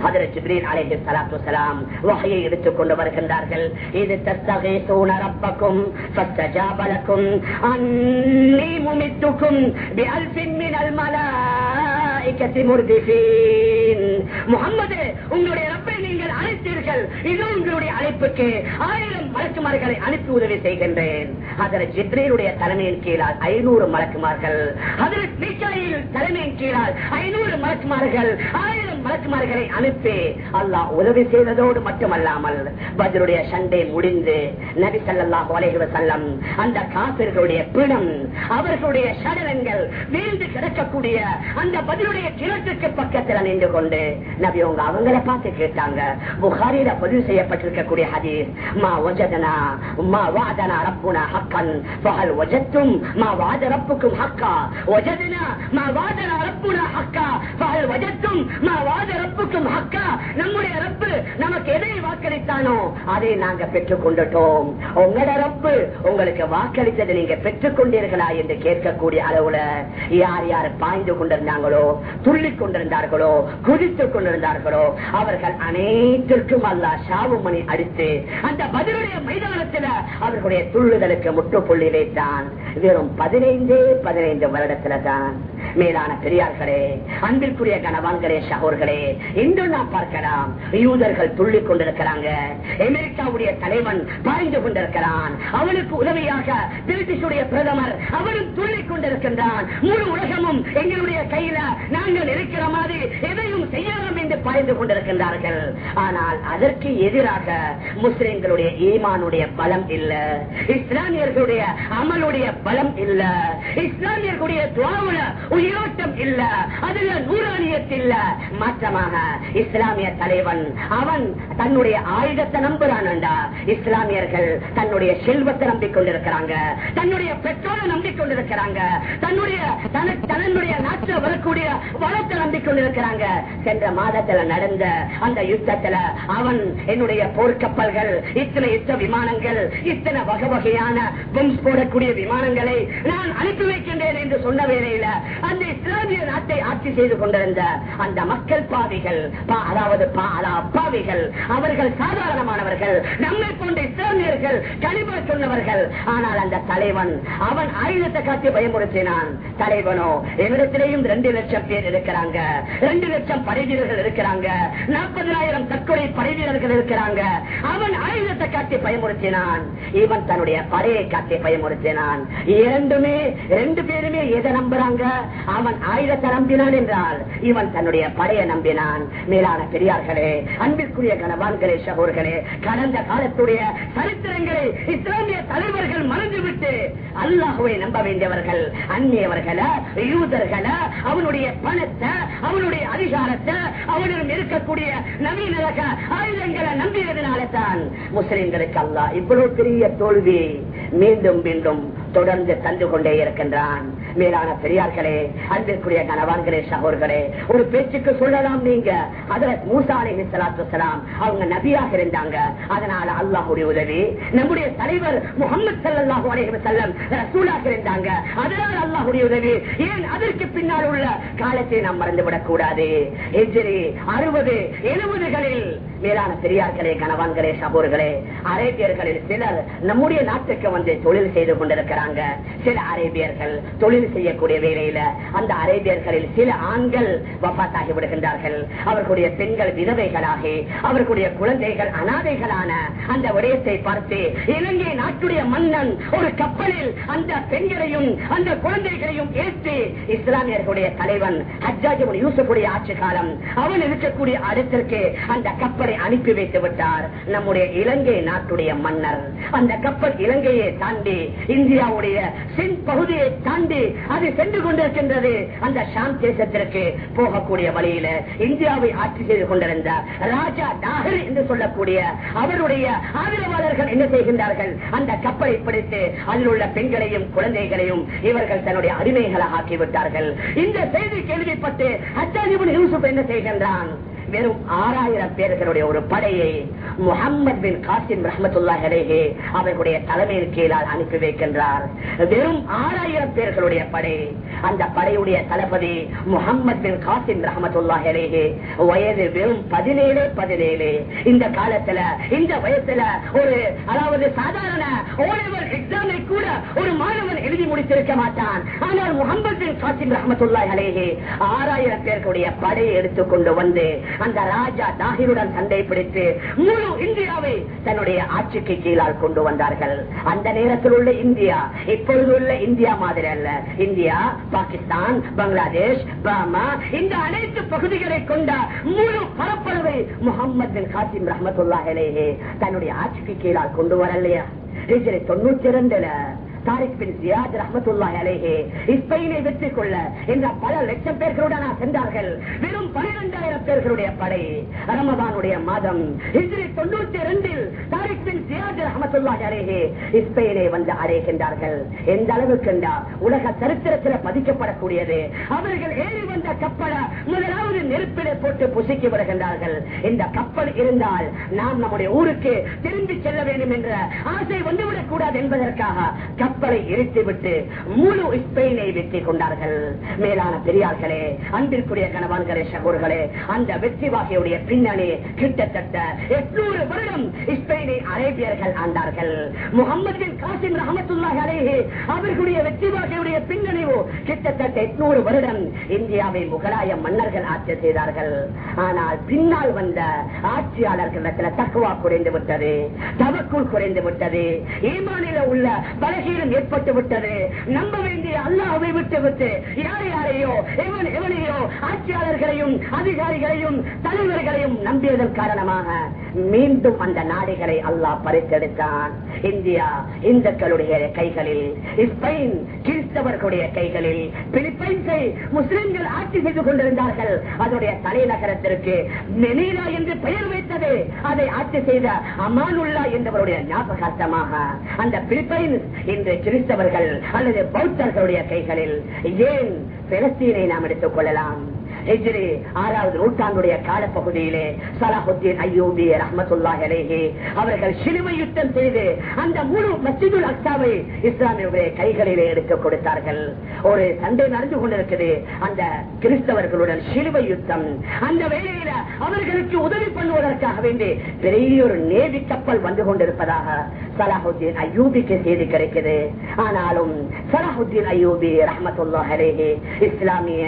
ஹதரத் ஜிப்ரீல் அலைஹி ஸலாத்து வஸலாம் வஹயை எடுத்துக் கொண்டு வருகின்றார்கள். இது தஸ்தகீஸூன ரப்பக்கும் ஃபஸ்தஜாப லக்கும் அன்னி முமித்துக்கும் பிஅல்ஃபின் மினல் மலாயிகத்தி முர்திஃபீன். உங்களுடைய ரப்பை நீங்கள் அழைத்தீர்கள் இது உங்களுடைய அழைப்புக்கு ஆயிரம் மலக்குமார்களை அனுப்பி உதவி செய்கின்றேன். ஹதரத் ஜிப்ரீலுடைய தலைமையின் கீழால் ஐநூறு மலக்குமார்கள். ஹதரத் மீகாயில் தலைமையின் கீழால் ஐநூறு மலக்குமார்கள். ஆயிரம் மலக்குமார்களை அனுப்பி அல்லாஹ் உதவி செய்ததோடு மட்டுமல்லாமல் பதிலுடைய சண்டை முடிந்து நபி ஸல்லல்லாஹு அலைஹி செல்லம் அந்த காப்பிர்களுடைய பிணம் அவர்களுடைய சடலங்கள் வீழ்ந்து கிடக்கக்கூடிய அந்த பதிலுடைய கிணற்றுக்கு பக்கத்தில் நின்று கொண்டு நபி அவங்க அவங்கள பார்த்து கேட்டாங்க. புகாரில பதிவு செய்யப்பட்டிருக்கக்கூடிய ஹதீஸ் மா ஒஜதனா மா வாதனா ரப்புனா நம்முடைய ரப்பு நமக்கு எதை வாக்களித்தானோ அதை நாங்க பெற்றுக் கொண்டுட்டோம். உங்களோட ரப்பு உங்களுக்கு வாக்களித்ததை நீங்க பெற்றுக் கொண்டீர்களா என்று கேட்கக்கூடிய அளவுல யார் யார் பாய்ந்து கொண்டிருந்தாங்களோ துள்ளிக் கொண்டிருந்தார்களோ குதித்துக் கொண்டிருந்தார்களோ அவர்கள் அனைத்திற்கும் அல்லா சாவுமணி அடித்து அந்த பதிலுடைய மைதானத்தில் அவர்களுடைய துள்ளுதலுக்கு முற்றுப்புள்ளி தான். வெறும் பதினைந்தே பதினைந்து வருடத்துல தான். மேலான பெரியார்களே அன்பிற்குரிய கனவான்களே சகோர்களே இன்று நாம் பார்க்கலாம். யூதர்கள் துள்ளிக் கொண்டிருக்கிறாங்க. அமெரிக்காவுடைய தலைவன் பாய்ந்து கொண்டிருக்கிறான். அவனுக்கு உதவியாக பிரிட்டிஷுடைய பிரதமர் அவரும் துள்ளிக் கொண்டிருக்கின்றான். முழு உலகமும் எங்களுடைய கையில நாங்கள் இருக்கிற மாதிரி எதையும் செய்யலாம் என்று பாய்ந்து கொண்டிருக்கின்றார்கள். ஆனால் அதற்கு எதிராக முஸ்லிம்களுடைய ஈமானுடைய பலம் இல்ல. இஸ்லாமியர்களுடைய அமலுடைய பலம் இல்ல. இஸ்லாமியர்களுடைய துவாவுல உயிர் உயிரோட்டம் இல்ல அதுல நூறானியத் இல்ல. மாற்றமாக இஸ்லாமிய தலைவன் அவன் தன்னுடைய ஆயுதத்தை நம்புறான் இஸ்லாமியர்கள் தன்னுடைய செல்வத்தை நம்பிக்கொண்டிருக்கிறாங்க. தன்னுடைய பெற்றோரை நம்பிக்கொண்டிருக்கிறாங்க. தன்னுடைய தன்னுடைய நாட்டில் வரக்கூடிய வளத்தை நம்பிக்கொண்டிருக்கிறாங்க. சென்ற மாதத்துல நடந்த அந்த யுத்தத்துல அவன் என்னுடைய போர்க்கப்பல்கள் இத்தனை யுத்த விமானங்கள் இத்தனை வகை வகையான பொம்ஸ் போடக்கூடிய விமானங்களை நான் அனுப்பி வைக்கின்றேன் என்று சொன்ன வேலையில அந்த இஸ்லாமிய நாட்டை ஆட்சி செய்து கொண்டிருந்த அந்த மக்கள் பாவிகள் பா- அதாவது பா- அவர்கள் சாதாரணமானவர்கள் நம்மை போன்ற இஸ்லாமியர்கள் கழிவு சொன்னவர்கள். ஆனால் அந்த தலைவன் அவன் ஆயுதத்தை காட்டி பயமுறுத்தினான். தலைவனோ எவ்விடத்திலேயும் ரெண்டு லட்சம் பேர் இருக்கிறாங்க. ரெண்டு லட்சம் படை வீரர்கள் இருக்கிறாங்க. நாற்பதாயிரம் தற்கொலை படை வீரர்கள் இருக்கிறாங்க. அவன் ஆயுதத்தை காட்டி பயமுறுத்தினான். இவன் தன்னுடைய படையை காட்டி பயமுறுத்தினான். இரண்டுமே ரெண்டு பேருமே எதை நம்புறாங்க? அவன் ஆயுதத்தை நம்பினான் என்றால் இவன் தன்னுடைய படைய நம்பினான். மேலான பெரியார்களே அன்பிற்குரிய கணவான்களே சகோர்களே கடந்த காலத்துடைய சரித்திரங்களை இஸ்லாமிய தலைவர்கள் மறந்துவிட்டு அல்லாஹுவை நம்ப வேண்டியவர்கள் அந்நியவர்கள யூதர்கள அவனுடைய பணத்தை அவனுடைய அதிகாரத்தை அவனிடம் இருக்கக்கூடிய நவீன ரக ஆயுதங்களை நம்பியதனால தான் முஸ்லிம்களுக்கு அல்லாஹ் இவ்வளவு பெரிய தோல்வி மீண்டும் மீண்டும் தொடர்ந்து தந்து கொண்டே இருக்கின்றான். மேலான பெரியார்களே அன்பிற்குரிய கணவான்களே சகோர்களே ஒரு பேச்சுக்கு சொல்லலாம் நீங்க. அதுல மூசா சலாத்துலாம் அவங்க நபியாக இருந்தாங்க. அதனால அல்லாஹுடைய உதவி நம்முடைய தலைவர் முகமது சல்லாஹூ அலைஹி செல்லம் ரசூலாக இருந்தாங்க. அதனால அல்லாஹுடைய உதவி ஏன் அதற்கு பின்னால் உள்ள காலத்தை நாம் மறந்துவிடக் கூடாது. ஹிஜ்ரி அறுபது எழுபதுகளில் மேலான பெரியார்களே கணவான்களே சகோர்களே அரேபியர்களில் சிலர் நம்முடைய நாட்டுக்கு வந்து தொழில் செய்து கொண்டிருக்கிறாங்க சில அரேபியர்கள் தொழில் செய்யக்கூடிய வேலையில அந்த அரேபியர்களில் சில ஆண்கள் வப்பாத்தாகி விடுகின்றார்கள். அவர்களுடைய பெண்கள் விதவைகளாகி அவர்களுடைய குழந்தைகள் அனாதைகளான அந்த விடயத்தை பார்த்து இலங்கை நாட்டுடைய மன்னன் ஒரு கப்பலில் அந்த பெண்களையும் அந்த குழந்தைகளையும் ஏற்றி இஸ்லாமியர்களுடைய தலைவன் ஹஜ்ஜாஜிபுன் யூசுஃபுடைய ஆட்சி காலம் அவன் இருக்கக்கூடிய அடுத்திற்கு அந்த கப்பலை அனுப்பி வைத்து விட்டார். நம்முடைய இலங்கை நாட்டுடைய மன்னர் அந்த கப்பல் இலங்கையை தாண்டி இந்தியா இந்தியாவுடைய சின் பகுதியை தாண்டி அது சென்று கொண்டிருக்கின்றது. அந்த ஷாம் தேசத்திற்கு போகக்கூடிய வழியில இந்தியாவை ஆட்சி செய்து கொண்டிருந்த ராஜா டாகர் என்று சொல்லக்கூடிய அவருடைய ஆதரவாளர்கள் என்ன செய்கின்றார்கள்? அந்த கப்பலை பிடித்து அதில் உள்ள பெண்களையும் குழந்தைகளையும் இவர்கள் தன்னுடைய அடிமைகளாக ஆக்கிவிட்டார்கள். இந்த செய்தி கேள்விப்பட்டு அத்தாதிபன் யூசுப் என்ன செய்கின்றான்? வெறும் ஆறாயிரம் பேர்களுடைய ஒரு படையை முகமது பின் காசிம் ரஹமத்துல்லாஹே அவர்களுடைய தலைமையின் கீழால் அனுப்பி வைக்கின்றார். வெறும் ஆறாயிரம் பேர்களுடைய படை அந்த படையுடைய தளபதி முகமது பின் காசிம் ரஹமத்துல்லாஹே வயது வெறும் பதினேழு பதினேழு. இந்த காலத்துல இந்த வயசுல ஒரு அதாவது சாதாரண ஓலெவல் எக்ஸாமை கூட ஒரு மாணவன் எழுதி முடித்திருக்க மாட்டான். ஆனால் முகமது பின் காசிம் ரஹமத்துல்லா அலேஹே ஆறாயிரம் பேர்களுடைய படையை எடுத்துக்கொண்டு வந்து அந்த ராஜா தாகிருடன் சண்டை பிடித்து முழு இந்தியாவை தன்னுடைய ஆட்சிக்கு கீழால் கொண்டு வந்தார்கள். அந்த நேரத்தில் உள்ள இந்தியா இப்பொழுது உள்ள இந்தியா மாதிரி அல்ல. இந்தியா பாகிஸ்தான் பங்களாதேஷ் பாமா இந்த அனைத்து பகுதிகளை கொண்ட முழு பரப்பளவை முகமது பின் காசிம் ரஹமத்துல்லாஹிலேயே தன்னுடைய ஆட்சிக்கு கீழால் கொண்டு வரலையா? தொண்ணூத்தி இரண்டுல தாரிக் பின் ஜியாத் ரஹமத்துல்லாஹி அலேஹே இஸ்பெயினை வெற்றி கொள்ள என்ற பல லட்சம் பேர்களுடன் சென்றார்கள். வெறும் பனிரெண்டாயிரம் பேர்களுடைய படை. ரமதானுடைய மாதம் ஹிஜ்ரி தொண்ணூத்தி இரண்டில் தாரிக் பின் ஜியாத் ரஹமத்துல்லாஹி அலேஹே இஸ்பெயினை வந்து அடைகின்றார்கள். எந்த அளவுக்கு என்றால் உலக சரித்திரத்தில் பதிக்கப்படக்கூடியது. அவர்கள் ஏறி வந்த கப்பலை முதலாவது நெருப்பிலே போட்டு புசிக்கி வருகின்றார்கள். இந்த கப்பல் இருந்தால் நாம் நம்முடைய ஊருக்கு திரும்பி செல்ல வேண்டும் என்ற ஆசை வந்துவிடக் கூடாது என்பதற்காக கப்பல் எரித்துவிட்டு முழு ஸ்பெயினை வெற்றி கொண்டார்கள். மேலான பெரியார்களே அன்பிற்குரிய கணவான்களே சகோர்களே அந்த வெற்றி வாகையுடைய பின்னணி கிட்டத்தட்ட எட்நூறு வருடம் ஸ்பெயினை அரேபியர்கள் ஆண்டார்கள். முகமது காசிம் ரஹமத்துல்லா அலைஹி அவர்களுடைய வெற்றி வாகையுடைய பின்னணிவோ கிட்டத்தட்ட எட்நூறு வருடம் இந்தியாவை முகலாய மன்னர்கள் ஆட்சி செய்தார்கள். ஆனால் பின்னால் வந்த ஆட்சியாளர்களிடத்தில் தக்குவா குறைந்து விட்டது தவக்குள் குறைந்து விட்டது. ஈமானில உள்ள பலகீனம் ஏற்பட்டு விட்டது. நம்ப வேண்டிய அல்லாவை விட்டு விட்டு யார் யாரையோ எவன் எவனையோ ஆட்சியாளர்களையும் அதிகாரிகளையும் தலைவர்களையும் நம்பியதன் காரணமாக மீண்டும் அந்த நாடுகளை அல்லாஹ் பறித்தெடுத்தான். இந்தியா இந்துக்களுடைய கைகளில் ஸ்பெயின் கிறிஸ்தவர்களுடைய கைகளில் பிலிப்பைன்ஸை முஸ்லிம்கள் ஆட்சி செய்து கொண்டிருந்தார்கள். அதனுடைய தலைநகரத்திற்கு மெனீலா என்று பெயர் வைத்தது. அதை ஆட்சி செய்த அமானுல்லா என்பவருடைய ஞாபகார்த்தமாக அந்த பிலிப்பைன்ஸ் இன்று கிறிஸ்தவர்கள் அல்லது பௌத்தர்களுடைய கைகளில் ஏன் பெலஸ்தீனை நாம் எடுத்துக் கொள்ளலாம்? ஹிஜ்ரி ஆறாவது நூற்றாண்டுடைய காலப்பகுதியிலே சலாஹுத்தீன் ஐயோபி ரஹமத்துல்லாஹி அலைஹி அவர்கள் சிலுவை யுத்தம் செய்து அந்த முழு மசிதுல் அக்சாவை இஸ்லாமியுடைய கைகளிலே எடுத்து கொடுத்தார்கள். ஒரு சண்டை நடந்து கொண்டிருக்குது. அந்த கிறிஸ்தவர்களுடன் சிலுவை யுத்தம். அந்த வேளையில அவர்களுக்கு உதவி பண்ணுவதற்காக வேண்டி பெரிய ஒரு நேவி கப்பல் வந்து கொண்டிருப்பதாக சலாஹுத்தீன் ஐயூபிக்கு செய்தி கிடைக்குது. ஆனாலும் சலாஹுத்தீன் ஐயூபி ரஹமத்துல்லாஹி அலைஹி இஸ்லாமிய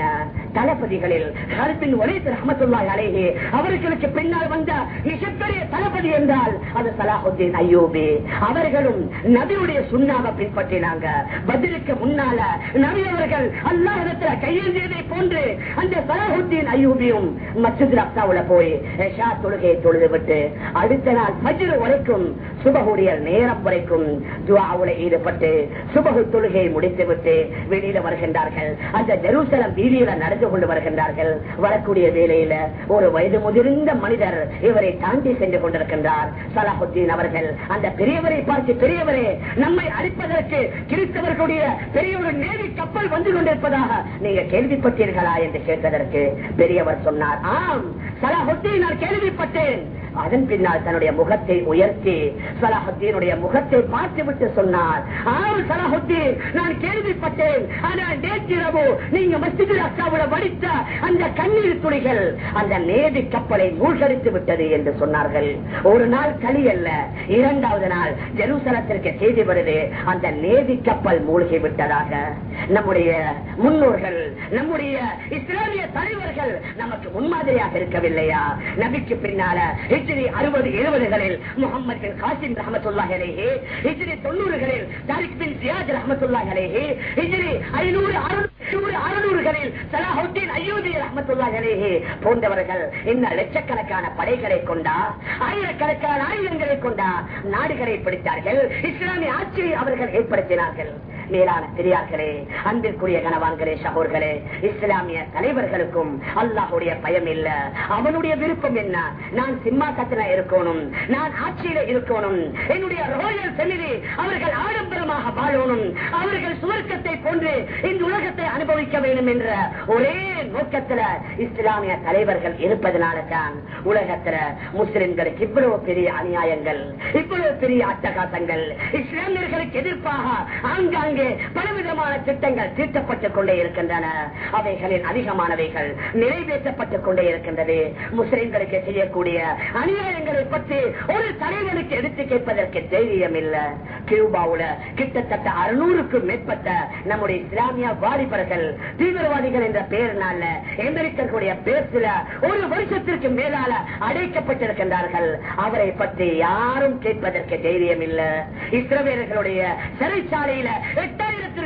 தளபதிகளில் ஹர்பின் ஒரேத் ரஹமத்துல்லாஹி அழகே அவர்களுக்கு பின்னால் வந்த மிகப்பெரிய தளபதி என்றால் அது சலாஹுத்தீன் ஐயோபே. அவர்களும் நபியுடைய சுண்ணாவை பின்பற்றினாங்க. பதிலுக்கு முன்னால நபி அவர்கள் அல்லாஹிடத்துல கையெழுந்தியதை போன்று அந்த சலாஹுத்தீன் ஐயூபியும் மஸ்ஜித் ரப்தாவுல போய் தொழுகையை தொழுது விட்டு அடுத்த நாள் பஜ்ரு வரைக்கும் சுபகுடைய நேரம் வரைக்கும் துவாவுல ஈடுபட்டு சுபகு தொழுகை முடித்துவிட்டு வெளியில வருகின்றார்கள். அந்த ஜெருசலம் வீதியில நடந்து கொண்டு வருகின்றார்கள். வரக்கூடிய வேலையில ஒரு வயது முதிர்ந்த மனிதர் இவரை தாண்டி சென்று கொண்டிருக்கின்றார். சலாஹுத்தீன் அவர்கள் அந்த பெரியவரை பார்த்து பெரியவரே நம்மை அழிப்பதற்கு கிறிஸ்தவர்களுடைய பெரிய ஒரு கப்பல் வந்து கொண்டிருப்பதாக நீங்க கேள்விப்பட்டீர்களா? என்று கேட்டதற்கு பெரியவர் சொன்னார் ஆம் சலாஹுத்தீன் நான் கேள்விப்பட்டேன். அதன் பின்னால் தன்னுடைய முகத்தை உயர்த்தி சலாஹுத்தீனுடைய முகத்தை பார்த்துவிட்டு சொன்னார். ஆம் சலாஹுத்தீன் நான் கேள்விப்பட்டேன். ஆனால் நேற்றிரவு நீங்க மஸ்ஜிதில் அக்காவுல வடித்த அந்த கண்ணீர் துளிகள் அந்த நேதி கப்பலை மூழ்கடித்து விட்டது என்று சொன்னார்கள். ஒரு நாள் களி அல்ல இரண்டாவது நாள் ஜெருசலத்திற்கு செய்தி வருது. அந்த நேதி கப்பல் மூழ்கி விட்டதாக. நம்முடைய முன்னோர்கள் நம்முடைய இஸ்லாமிய தலைவர்கள் நமக்கு முன்மாதிரியாக இருக்கவில்லையா? நபிக்கு பின்னால ஹிஜ்ரி அறுபது எழுபதுகளில் முகமது பின் காசிம் ரஹமத்துல்லாஹி ஹிஜ்ரி தொண்ணூறுகளில் தாரிக் பின் ஜியாத் ரஹமத்துல்லாஹி ஹிஜ்ரி ஐநூறு அறுநூறு அறுநூறுகளில் சலாஹுத்தீன் அயோத்தி ரஹமத்துல்லாஹி போன்றவர்கள் இன்ன லட்சக்கணக்கான படைகளை கொண்டா ஆயிரக்கணக்கான ஆயுதங்களை கொண்டா நாடுகளை பிடித்தார்கள் இஸ்லாமிய ஆட்சியை அவர்கள் ஏற்படுத்தினார்கள். மேலான பெரியார்களே அன்பிற்குரிய கனவான்களே சகோர்களே இஸ்லாமிய தலைவர்களுக்கும் அல்லாஹுடைய பயம் இல்ல. அவனுடைய விருப்பம் என்ன? நான் சிம்மாசத்தில இருக்கணும் நான் ஆட்சியில இருக்கணும் என்னுடைய ரோயல் ஃபெமிலி அவர்கள் ஆடம்பரமாக வாழணும் அவர்கள் சுவர்க்கத்தை போன்று இந்த உலகத்தை அனுபவிக்க வேண்டும் என்ற ஒரே நோக்கத்துல இஸ்லாமிய தலைவர்கள் இருப்பதனால தான் உலகத்துல முஸ்லிம்களுக்கு இவ்வளவு பெரிய அநியாயங்கள் இவ்வளவு பெரிய அட்டகாசங்கள் இஸ்லாமியர்களுக்கு எதிர்ப்பாக ஆங்காங்க பலவிதமான திட்டங்கள் தீர்த்தப்பட்டுக் கொண்டே இருக்கின்றன. அவைகளில் அதிகமானவைகள் நிறைவேற்றப்பட்டுக் கொண்டே இருக்கின்றது. முஸ்லிம்களுக்கு செய்யக்கூடிய அநியாயங்களை பற்றி ஒரு தலைவனுக்கு எடுத்து கேட்பதற்கு தைரியம் இல்லை கியூபாவுல கிட்டத்தட்ட அறுநூறுக்கும் மேற்பட்ட நம்முடைய இஸ்லாமிய வாலிபர்கள் தீவிரவாதிகள் என்ற பெயரினால அமெரிக்கர்களுடைய பேசுல ஒரு வருஷத்திற்கு மேலால அடைக்கப்பட்டிருக்கின்றார்கள். அவரை பற்றி யாரும் கேட்பதற்கு தைரியம் இல்லை இஸ்ரவேலர்களுடைய சிறைச்சாலையில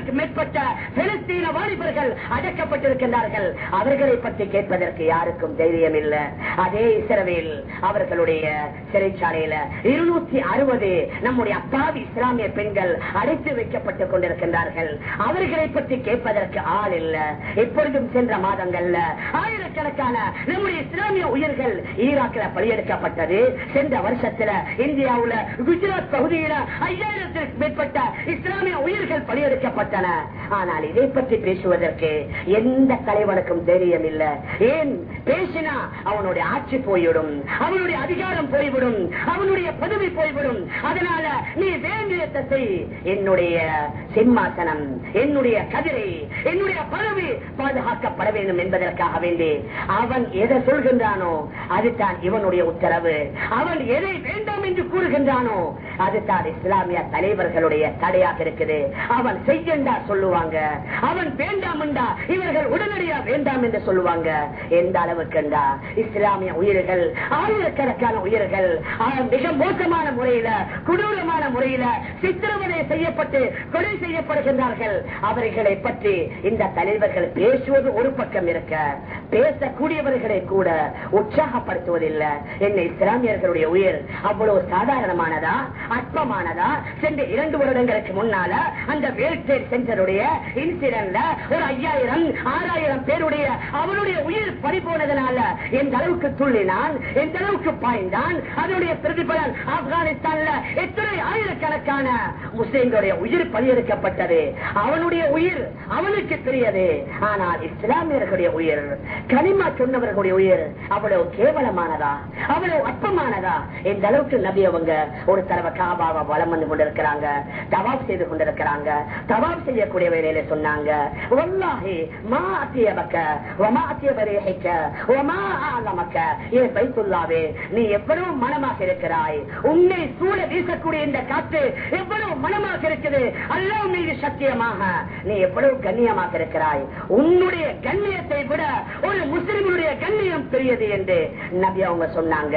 எட்டாயிரத்திற்கு மேற்பட்ட பெலஸ்தீன வாலிபர்கள் அடக்கப்பட்டிருக்கின்றார்கள். அவர்களை பற்றி கேட்பதற்கு யாருக்கும் தைரியம் இல்லை. அதே இஸ்ரவேல் அவர்களுடைய சிறைச்சாலையில இருநூத்தி அறுபது நம்முடைய அப்பாவி இஸ்லாமிய பெண்கள் அடைத்து வைக்கப்பட்டுக் கொண்டிருக்கின்றார்கள். அவர்களை பற்றி கேட்பதற்கு ஆள் இல்ல. எப்பொழுதும் சென்ற மாதங்கள்ல ஆயிரக்கணக்கான நம்முடைய இஸ்லாமிய உயிர்கள் ஈராக்கில் பலியெடுக்கப்பட்டது. சென்ற வருஷத்துல இந்தியாவுல குஜராத் பகுதியில ஐயாயிரத்திற்கு மேற்பட்ட இஸ்லாமிய உயிர்கள் பலியெடுக்கப்பட்டது பலியெடுக்கப்பட்டன ஆனால் இதை பற்றி பேசுவதற்கு எந்த தலைவனுக்கும் தைரியம் இல்லை ஏன்? பேசினா அவனுடைய ஆட்சி போய்விடும் அவனுடைய அதிகாரம் போய்விடும் அவனுடைய பதவி போய்விடும். அதனால நீ வேண்டியத்தை செய் என்னுடைய சிம்மாசனம் என்னுடைய கதிரை என்னுடைய பதவி பாதுகாக்கப்பட வேண்டும் என்பதற்காக வேண்டி அவன் எதை சொல்கின்றானோ அதுதான் இவனுடைய உத்தரவு. அவன் எதை வேண்டாம் என்று கூறுகின்றானோ அதுதான் இஸ்லாமிய தலைவர்களுடைய தடையாக இருக்குது. அவன் வேண்டா சொல்லுவாங்க. அவன் வேண்டாம் என்றா இவர்கள் உடனடியா வேண்டாம் என்று சொல்லுவாங்க. எந்த அளவுக்குண்டா இஸ்லாமிய உயிர்கள் ஆயிரக்கணக்கான உயிர்கள் ஆ, மிக மோசமான முறையில கொடூரமான முறையில சித்திரவதை செய்யப்பட்டு கொலை செய்யப்படுகின்றார்கள். அவர்களை பற்றி இந்த தலைவர்கள் பேசுவது ஒரு பக்கம் இருக்க பேசக்கூடியவர்களை கூட உற்சாகப்படுத்துவதில்லை. என்ன இஸ்லாமியர்களுடைய உயிர் அவ்வளவு சாதாரணமானதா? அற்பமானதா? சென்ற இரண்டு வருடங்களுக்கு முன்னால அந்த வேல் சென்டருடைய இன்சிடென்ட்ல ஒரு ஐயாயிரம் ஆறாயிரம் பேருடைய அவனுடைய உயிர் பறி போனதுனால எந்த அளவுக்கு துள்ளினான் எந்த அளவுக்கு பாய்ந்தான். அதனுடைய பிரதிபலன் ஆப்கானிஸ்தான்ல எத்தனை ஆயிரக்கணக்கான முஸ்லிம்களுடைய உயிர் பலியெடுக்கப்பட்டது. அவனுடைய உயிர் அவனுக்கு தெரியாது ஆனால் இஸ்லாமியர்களுடைய உயிர் கனிமா சொன்னவர்களுடைய உயிர் அவ்வளவு கேவலமானதா? அவ்வளவு அற்பமானதா? எந்த அளவுக்கு நபி அவங்க ஒரு தடவை காபாவை வளம் வந்து கொண்டிருக்கிறாங்க தவாப் செய்து கொண்டிருக்கிறாங்க. தவாப் செய்யக்கூடிய வேலையில சொன்னாங்க நீ எவ்வளவு மனமாக இருக்கிறாய்? உன்னை சூழ வீசக்கூடிய இந்த காற்று எவ்வளவு மனமாக இருக்குது? அல்லாஹ் மீது சத்தியமாக நீ எவ்வளவு கண்ணியமாக இருக்கிறாய்? உன்னுடைய கண்ணியத்தை விட ஒரு முஸ்லிமுடைய கண்ணியம் பெரியது என்று நபி அவங்க சொன்னாங்க.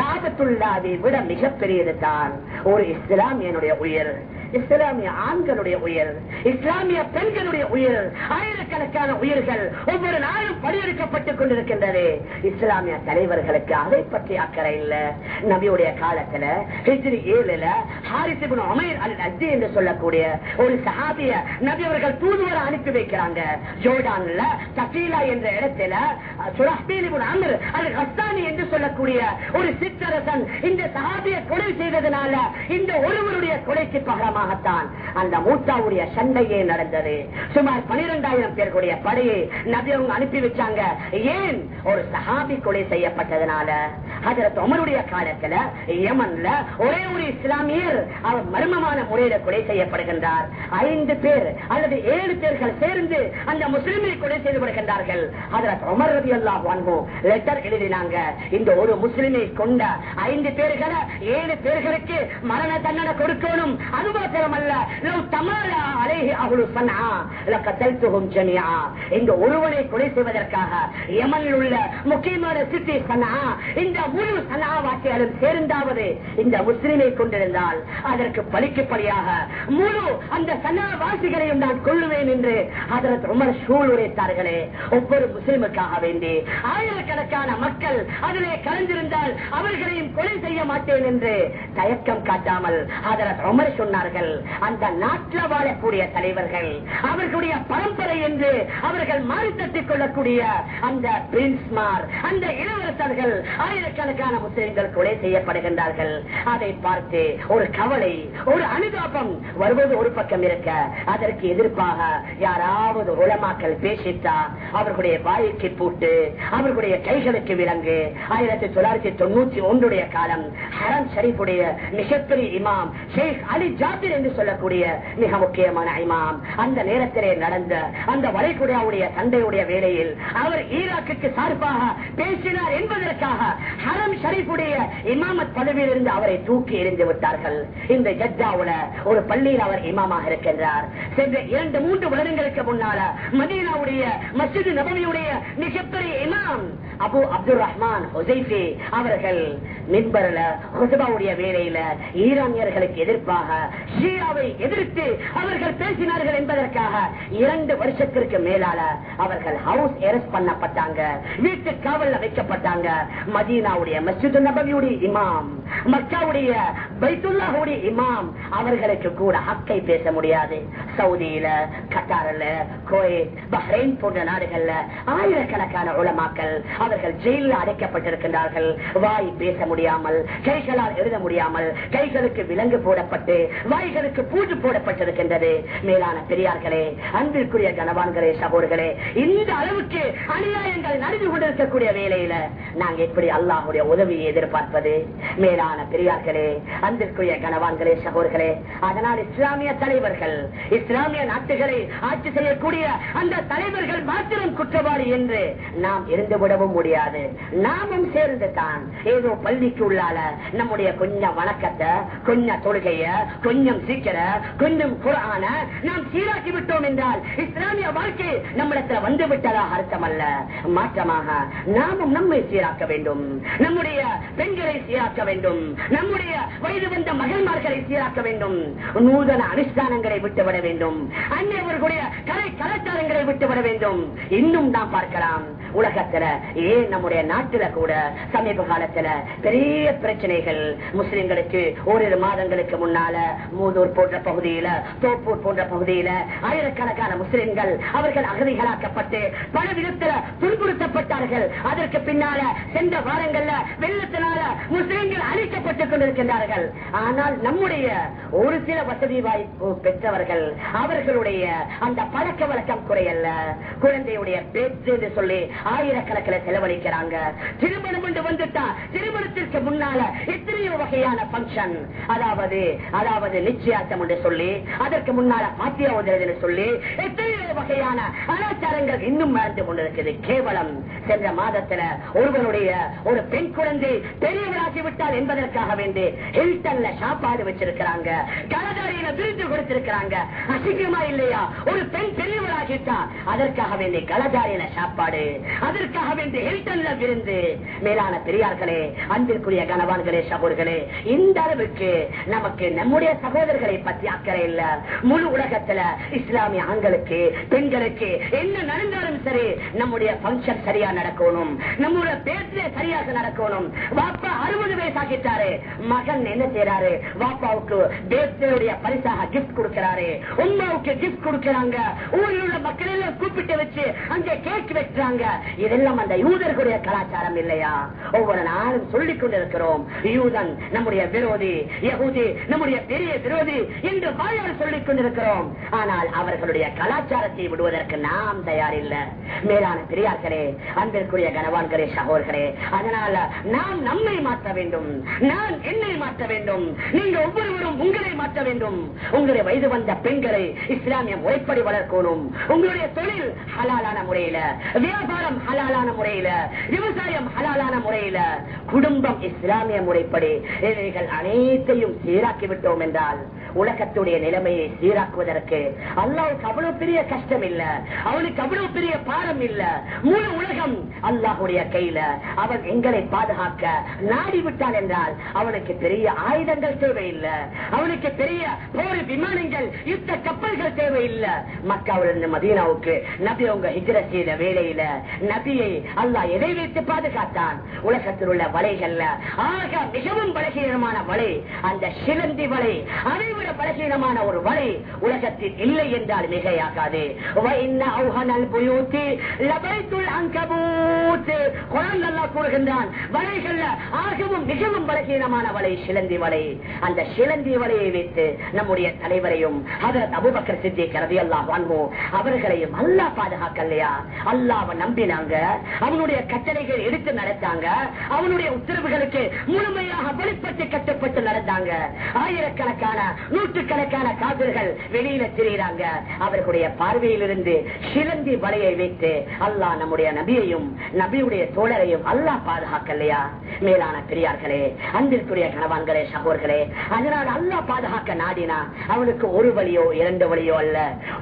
காபத்துள்ளாவை விட மிகப்பெரியது தான் ஒரு இஸ்லாமியனுடைய உயிர். இஸ்லாமிய ஆண்களுடைய உயிர் இஸ்லாமிய பெண்களுடைய உயிர் ஆயிரக்கணக்கான உயிர்கள் ஒவ்வொரு நாளும் படியெடுக்கப்பட்டுக் கொண்டிருக்கின்றது. இஸ்லாமிய தலைவர்களுக்கு அதை பற்றி அக்கறை இல்ல. நபியுடைய காலத்துல ஹிஜ்ரி ஏழுல ஹாரிசிபின் அமீர் அல் அஜி என்று சொல்லக்கூடிய ஒரு சஹாபிய நபி அவர்கள் தூதுவரை அனுப்பி வைக்கிறாங்க. ஜோர்டான்ல தசீலா என்ற இடத்துல என்று சொல்லக்கூடிய ஒரு சிற்றரசன் இந்த சகாபியை கொலை செய்ததுனால இந்த ஒருவருடைய கொலைக்கு பகரமாகத்தான் அந்த மூத்தாவுடைய சண்டையே நடந்தது. சுமார் பனிரெண்டாயிரம் பேருடைய படையை நபி அவங்க அனுப்பி வச்சாங்க. ஏன் ஒரு சஹாபி கொலை செய்யப்பட்டதுனால? அதற்கு உமருடைய காலத்துல யமன்ல ஒரே ஒரு இஸ்லாமியர் அவர் மர்மமான முறையில கொலை செய்யப்படுகின்றார். ஐந்து பேர் அல்லது ஏழு பேர்கள் சேர்ந்து அந்த முஸ்லிமை கொலை செய்து விடுகின்றார்கள். அதற்கு உமர் லெட்டர் எழுதினாங்க. இந்த ஒரு முஸ்லிமை கொண்ட ஐந்து பேர்களை ஏழு பேர்களுக்கு மரண தண்டனை கொடுக்கணும். அது மாத்திரம் அல்ல இந்த ஒருவனை கொலை செய்வதற்காக யமனில் உள்ள முக்கியமான சிட்டி இந்த முழு சேர்ந்தாவது இந்த முஸ்லிமை கொண்டிருந்தால் அதற்கு பலிக்கு முழு அந்த சன்ஆ நான் கொள்ளுவேன் என்று அதற்கு உமர் சூழ் உரைத்தார்களே ஒவ்வொரு முஸ்லிமுக்காக வேண்டி ஆயிரக்கணக்கான மக்கள் அதிலே கலந்திருந்தால் அவர்களையும் கொலை செய்ய மாட்டேன் என்று தயக்கம் காட்டாமல் அதற்கு உமர் சொன்னார்கள். அந்த நாட்டில் வாழக்கூடிய தலைவர்கள் அவர்களுடைய பரம்பரை என்று அவர்கள் மாறி தட்டிக் கொள்ளக்கூடிய அந்த பிரின்ஸ்மார் அந்த இளவரசர்கள் ஆயிரக்கணக்கான முஸ்லிம்கள் கொலை செய்யப்படுகின்றார்கள். அதை பார்த்து ஒரு கவலை ஒரு அனுதாபம் வருவது ஒரு பக்கம் இருக்க அதற்கு எதிர்ப்பாக யாராவது உளமாக்கல் பேசிட்டா அவர்களுடைய வாய்க்கு போட்டு அவர்களுடைய கைகளுக்கு விலங்கு ஆயிரத்தி தொள்ளாயிரத்தி தொண்ணூத்தி ஒன்றுடைய காலம் ஹரம் ஷரீஃபுடைய மிகப்பெரிய இமாம் ஷேக் அலி ஜாபிர் என்று சொல்லக்கூடிய மிக முக்கியமான இமாம். அந்த நேரத்திலே நடந்த அந்த வளைகுடாவுடைய சண்டையுடைய வேளையில் அவர் ஈராக்குக்கு சார்பாக பேசினார் என்பதற்காக ஹரம் ஷரீஃபுடைய இமாமத் பதவியில் இருந்து அவரை தூக்கி எறிந்து விட்டார்கள். இந்த ஜட்ஜாவுல ஒரு பள்ளியில் அவர் இமாமாக இருக்கின்றார். சென்ற இரண்டு மூன்று வருடங்களுக்கு முன்னால மதீனாவுடைய மசித் நபவியுடைய மிகப்பெரிய இமாம் அபு அப்துல் ரஹ்மான் ஹுசைஃபி அவர்கள் மின்பரில் ஹுசபாவுடைய வேலையில ஈரானியர்களுக்கு எதிர்ப்பாக ஷியாவை எதிர்த்து அவர்கள் பேசினார்கள் என்பதற்காக இரண்டு வருஷத்திற்கு மேலால அவர்கள் ஹவுஸ் அரெஸ்ட் பண்ணப்பட்டாங்க. வீட்டு காவல்ல வைக்கப்பட்டாங்க. மதீனாவுடைய மஸ்ஜித் நபவியுடைய இமாம் மக்காவுடைய பைத்துல்லாவுடைய இமாம் அவர்களுக்கு கூட ஹக்கை பேச முடியாது. சவுதியில கட்டாரில் கோயத் பஹ்ரைன் போன்ற நாடுகள்ல ஆயிரக்கணக்கான உலமாக்கள். அவர்கள் ஜெயிலில் அடைக்கப்பட்டிருக்கின்றார்கள். வாய் பேச முடியாமல் கைகளால் எழுத முடியாமல் கைகளுக்கு விலங்கு போடப்பட்டு வாய்களுக்கு பூஜு போடப்பட்டிருக்கின்றது. மேலான பெரியார்களே அன்பிற்குரிய கனவான்களே சகோதர்களே இந்த அளவுக்கு அநியாயங்கள் நடந்து கொண்டிருக்கக்கூடிய வேலையில நாங்க எப்படி அல்லாஹுடைய உதவியை எதிர்பார்ப்பது? மேலான பெரியார்களே அன்பிற்குரிய கனவான்களே சகோதர்களே அதனால் இஸ்லாமிய தலைவர்கள் இஸ்லாமிய நாட்டுகளை ஆட்சி செய்யக்கூடிய அந்த தலைவர்கள் மாத்திரம் குற்றவாளி என்று நாம் இருந்துவிடவும் முடியாது. நாமும் சேர்ந்து தான் ஏதோ பள்ளிக்கு உள்ளால நம்முடைய கொஞ்சம் வணக்கத்தை கொஞ்சம் தொழுகைய கொஞ்சம் சீக்கிர கொஞ்சம் குரான நாம் சீராக்கி விட்டோம் என்றால் இஸ்லாமிய வாழ்க்கை நம்மிடத்துல வந்து விட்டதாக அர்த்தம் அல்ல மாற்றமாக நாமும் நம்மை சீராக்க வேண்டும். நம்முடைய பெண்களை சீராக்க வேண்டும். நம்முடைய வயது வந்த மகன்மார்களை சீராக்க வேண்டும். நூதன அனுஷ்டானங்களை விட்டுவிட வேண்டும். அன்னைவர்களுடைய கலை கலாச்சாரங்களை விட்டுவிட வேண்டும். இன்னும் நாம் பார்க்கலாம். உலகத்துல ஏன் நம்முடைய நாட்டுல கூட சமீப காலத்துல பெரிய பிரச்சனைகள். முஸ்லிம்களுக்கு ஓரிரு மாதங்களுக்கு முன்னால மூதூர் போன்ற பகுதியில தோப்பூர் போன்ற பகுதியில ஆயிரக்கணக்கான முஸ்லிம்கள் அவர்கள் அகதிகளாக்கப்பட்டு பல விதத்துல துன்புறுத்தப்பட்டார்கள். அதற்கு பின்னால சென்ற வாரங்கள்ல வெள்ளத்தினால முஸ்லிம்கள் அழிக்கப்பட்டுக் கொண்டிருக்கின்றார்கள். ஆனால் நம்முடைய ஒரு சில வசதி வாய்ப்பு பெற்றவர்கள் அவர்களுடைய அந்த பழக்க வழக்கம் குறையல்ல. குழந்தையுடைய பேச்சு என்று சொல்லி ஆயிரக்கணக்கில் செலவழிக்கிறாங்க. திருமணம் என்று வந்துட்டா திருமணத்திற்கு முன்னால எத்தனையோ வகையான பங்கன் அதாவது அதாவது நிச்சயார்த்தம் என்று சொல்லி அதற்கு முன்னால பாத்தியா உதவி சொல்லி எத்தனையோ வகையான கலாச்சாரங்கள் இன்னும் மறந்து கொண்டிருக்கிறது கேவலம். சென்ற மாதத்துல ஒருவனுடைய ஒரு பெண் குழந்தை பெரியவராகி விட்டால் என்பதற்காக வேண்டி ஹில்டன்ல சாப்பாடு வச்சிருக்கிறாங்க கலதாரியில விருந்து கொடுத்திருக்கிறாங்க. அசிங்கமா இல்லையா? ஒரு பெண் பெரியவராகிட்டா அதற்காக வேண்டி கலதாரியில சாப்பாடு அதற்காக வேண்டி ஹில்டன்ல விருந்து. மேலான பெரியார்களே அன்பிற்குரிய கனவான்களே சகோதர்களே இந்த அளவுக்கு நமக்கு நம்முடைய சகோதரர்களை பற்றி அக்கறை இல்ல. முழு உலகத்துல இஸ்லாமிய ஆண்களுக்கு பெண்களுக்கு என்ன நடந்தாலும் சரி நம்முடைய பங்கன் சரியா நடக்கணும். நம்மளோட பேச்சு சரியாக நடக்கணும். வாப்பா அறுபது வயசு ஆகிட்டாரு. மகன் என்ன செய்யறாரு வாப்பாவுக்கு பேர்தேடைய பரிசாக கிஃப்ட் கொடுக்கிறாரு. உமாவுக்கு கிஃப்ட் கொடுக்கிறாங்க. ஊரில் உள்ள மக்கள் எல்லாம் கூப்பிட்டு வச்சு அங்கே கேக் வைக்கிறாங்க. இதெல்லாம் அந்த யூதர்களுடைய கலாச்சாரம் இல்லையா? ஒவ்வொரு நாளும் சொல்லிக் கொண்டிருக்கிறோம். யூதன் நம்முடைய விரோதி யகுதி நம்முடைய பெரிய விரோதி என்று வாயால் சொல்லிக் கொண்டிருக்கிறோம். ஆனால் அவர்களுடைய கலாச்சாரத்தை விடுவதற்கு நாம் தயாரில்ல. மேலான பெரியார்களே அன்பிற்குரிய கனவான்களே சகோதர்களே அதனால நான் நம்மை மாற்ற வேண்டும். நான் என்னை மாற்ற வேண்டும். நீங்க ஒவ்வொருவரும் உங்களை மாற்ற வேண்டும். உங்களுடைய வயது வந்த பெண்களை இஸ்லாமிய முறைப்படி வளர்க்கணும். உங்களுடைய தொழில் ஹலாலான முறையில வியாபாரம் ஹலாலான முறையில விவசாயம் ஹலாலான முறையில குடும்பம் இஸ்லாமிய முறைப்படி. இவைகள் அனைத்தையும் சீராக்கி விட்டோம் என்றால் உலகத்துடைய நிலைமையை சீராக்குவதற்கு அல்லாவுக்கு அவ்வளவு பெரிய கஷ்டம் இல்ல. அவனுக்கு அவ்வளவு பெரிய பாரம் இல்ல. முழு உலகம் அல்லாஹுடைய கையில. அவன் எங்களை பாதுகாக்க நாடி விட்டான் என்றால் அவனுக்கு பெரிய ஆயுதங்கள் தேவையில்லை. அவனுக்கு பெரிய போர் விமானங்கள் யுத்த கப்பல்கள் தேவையில்லை. மக்காவிலிருந்து மதீனாவுக்கு நபி அவங்க ஹிஜர செய்த வேலையில நபியை அல்லாஹ் எதை வைத்து பாதுகாத்தான்? உலகத்தில் உள்ள வலைகள்ல ஆக மிகவும் பலகீனமான வலை. அந்த சிலந்தி வலை மிக ஒரு வலை உலகத்தில் இல்லை என்றால் மிகையாகாது. கூறுகின்றான் வலைகள்ல ஆகவும் மிகவும் பலகீனமான வலை சிலந்தி வலை. அந்த சிலந்தி வலையை வைத்து நம்முடைய தலைவரையும் அபுபக்கர் சித்தி கருதி அல்லா வாங்குவோம் அவர்களையும் அல்லா பாதுகாக்கலையா? அல்லாவை நம்பினாங்க அவனுடைய கட்டளைகள் எடுத்து நடத்தாங்க அவனுடைய உத்தரவுகளுக்கு முழுமையாக வெளிப்பட்டு கட்டுப்பட்டு நடந்தாங்க. ஆயிரக்கணக்கான நூற்றுக்கணக்கான காதல்கள் வெளியில திரிகிறாங்க அவர்களுடைய பார்வையிலிருந்து சிலந்தி வலையை வைத்து அல்லாஹ் நம்முடைய நபியையும் நபியுடைய தோழரையும் அல்லாஹ் பாதுகாக்கலையா? மேலான பெரியார்களே அன்பிற்குரிய கணவான்களே சகோர்களே அதனால் அல்லாஹ் பாதுகாக்க நாடினா அவனுக்கு ஒரு வழியோ இரண்டு வழியோ அல்ல.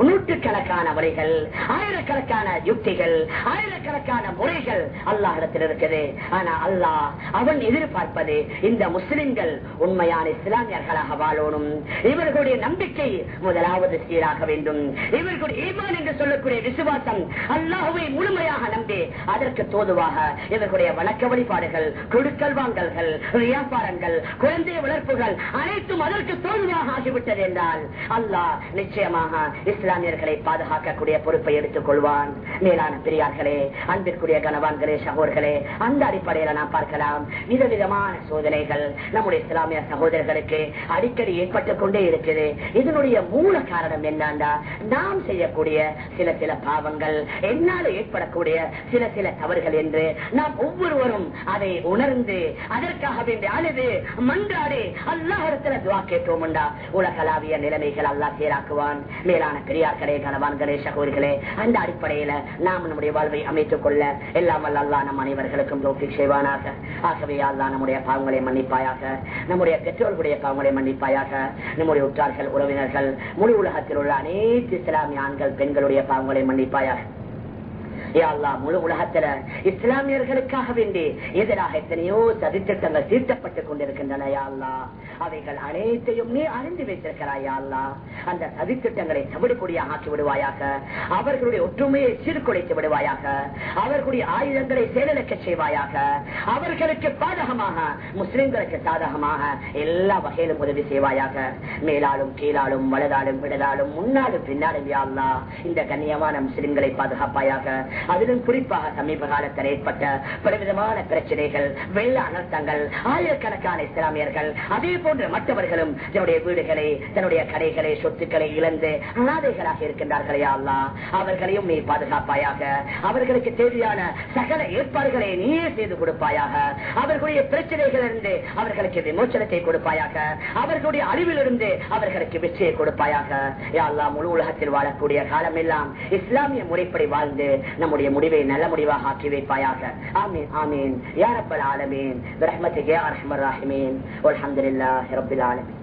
நூற்றுக்கணக்கான வழிகள் ஆயிரக்கணக்கான யுக்திகள் ஆயிரக்கணக்கான முறைகள் அல்லாஹிடத்தில் இருக்குது. ஆனா அல்லாஹ் அவன் எதிர்பார்ப்பது இந்த முஸ்லிம்கள் உண்மையான இஸ்லாமியர்களாக வாழணும். இவர்களுடைய நம்பிக்கை முதலாவது சீராக வேண்டும். இவர்களுடைய ஈமான் என்று சொல்லக்கூடிய விசுவாசம் அல்லாஹுவை முழுமையாக நம்பி அதற்கு தோதுவாக இவர்களுடைய வழக்க வழிபாடுகள் கொடுக்கல் வாங்கல்கள் வியாபாரங்கள் குழந்தை வளர்ப்புகள் அனைத்தும் அதற்கு தோல்வியாக ஆகிவிட்டது என்றால் அல்லாஹ் நிச்சயமாக இஸ்லாமியர்களை பாதுகாக்கக்கூடிய பொறுப்பை எடுத்துக் கொள்வான். மேலான பெரியார்களே அன்பிற்குரிய கனவான்களே சகோர்களே அந்த அடிப்படையில நாம் பார்க்கலாம். விதவிதமான சோதனைகள் நம்முடைய இஸ்லாமிய சகோதரர்களுக்கு அடிக்கடி ஏற்பட்டுக் கொண்டே இருக்குது இதனுடைய மூல காரணம் என்னண்டா நாம் செய்யக்கூடிய சில சில பாவங்கள் என்னால் ஏற்படக்கூடிய சில சில தவறுகள் என்று நாம் ஒவ்வொருவரும் அதை உணர்ந்து அதற்காக வேண்டிய அழுது மன்றாடி அல்லாஹிடத்துல துவா கேட்டோம்டா உலகளாவிய நிலைமைகள் அல்லாஹ் சீராக்குவான். மேலான பெரியார்களே கணவான்களே சகோதரிகளே அந்த அடிப்படையில நாம் நம்முடைய வாழ்வை அமைத்துக் கொள்ள எல்லாம் அல்லா அல்லாஹ் நம் அனைவர்களுக்கும் தோப்பிக் செய்வானாக. ஆகவே அல்லா நம்முடைய பாவங்களை மன்னிப்பாயாக நம்முடைய பெற்றோர்களுடைய பாவங்களை மன்னிப்பாயாக நம்முடைய உற்றார்கள் உறவினர்கள் முழு உலகத்தில் உள்ள அனைத்து இஸ்லாமிய ஆண்கள் பெண்களுடைய பாவங்களை மன்னிப்பாயாக. யா முழு உலகத்துல இஸ்லாமியர்களுக்காக வேண்டி எதிராக எத்தனையோ சதித்திட்டங்கள் தீர்த்தப்பட்டுக் கொண்டிருக்கின்றன யாழ்லா அவைகள் அனைத்தையும் நீ அறிந்து வைத்திருக்கிறாய் யாழ்லா அந்த சதித்திட்டங்களை தவிடுபொடியாக ஆக்கி விடுவாயாக. அவர்களுடைய ஒற்றுமையை சீர்குலைத்து விடுவாயாக. அவர்களுடைய ஆயுதங்களை செயலிழக்க செய்வாயாக. அவர்களுக்கு பாதகமாக முஸ்லிம்களுக்கு சாதகமாக எல்லா வகையிலும் உதவி செய்வாயாக. மேலாலும் கீழாலும் வலதாலும் விடலாலும் முன்னாலும் பின்னாலும் யாழ்லா இந்த கண்ணியமான முஸ்லிம்களை பாதுகாப்பாயாக அதிலும் குறிப்பாக சமீப காலத்தில் ஏற்பட்ட பலவிதமான பிரச்சனைகள் வெள்ள அனர்த்தங்கள் ஆயிரக்கணக்கான இஸ்லாமியர்கள் அதே போன்ற மற்றவர்களும் தன்னுடைய வீடுகளை தன்னுடைய கடைகளை சொத்துக்களை இழந்து அனாதைகளாக இருக்கின்றார்களே அல்லா அவர்களையும் நீ பாதுகாப்பாயாக அவர்களுக்கு தேவையான சகல ஏற்பாடுகளை நீயே செய்து கொடுப்பாயாக. அவர்களுடைய பிரச்சனைகளிலிருந்து அவர்களுக்கு விமோச்சனத்தை கொடுப்பாயாக. அவர்களுடைய அறிவிலிருந்து அவர்களுக்கு வெற்றியை கொடுப்பாயாக. யாழ்லா முழு உலகத்தில் வாழக்கூடிய காலம் எல்லாம் இஸ்லாமிய முறைப்படி வாழ்ந்து நம்முடைய முடிவை நல்ல முடிவாக ஆக்கி வைப்பாயாக ஆமீன் ஆமீன் யாரப்பல் ஆலமீன் ரஹ்மத்துக்கு யா அர்ஹமர் ராஹிமீன் அல்ஹம்துலில்லாஹி ரப்பில் ஆலமீன்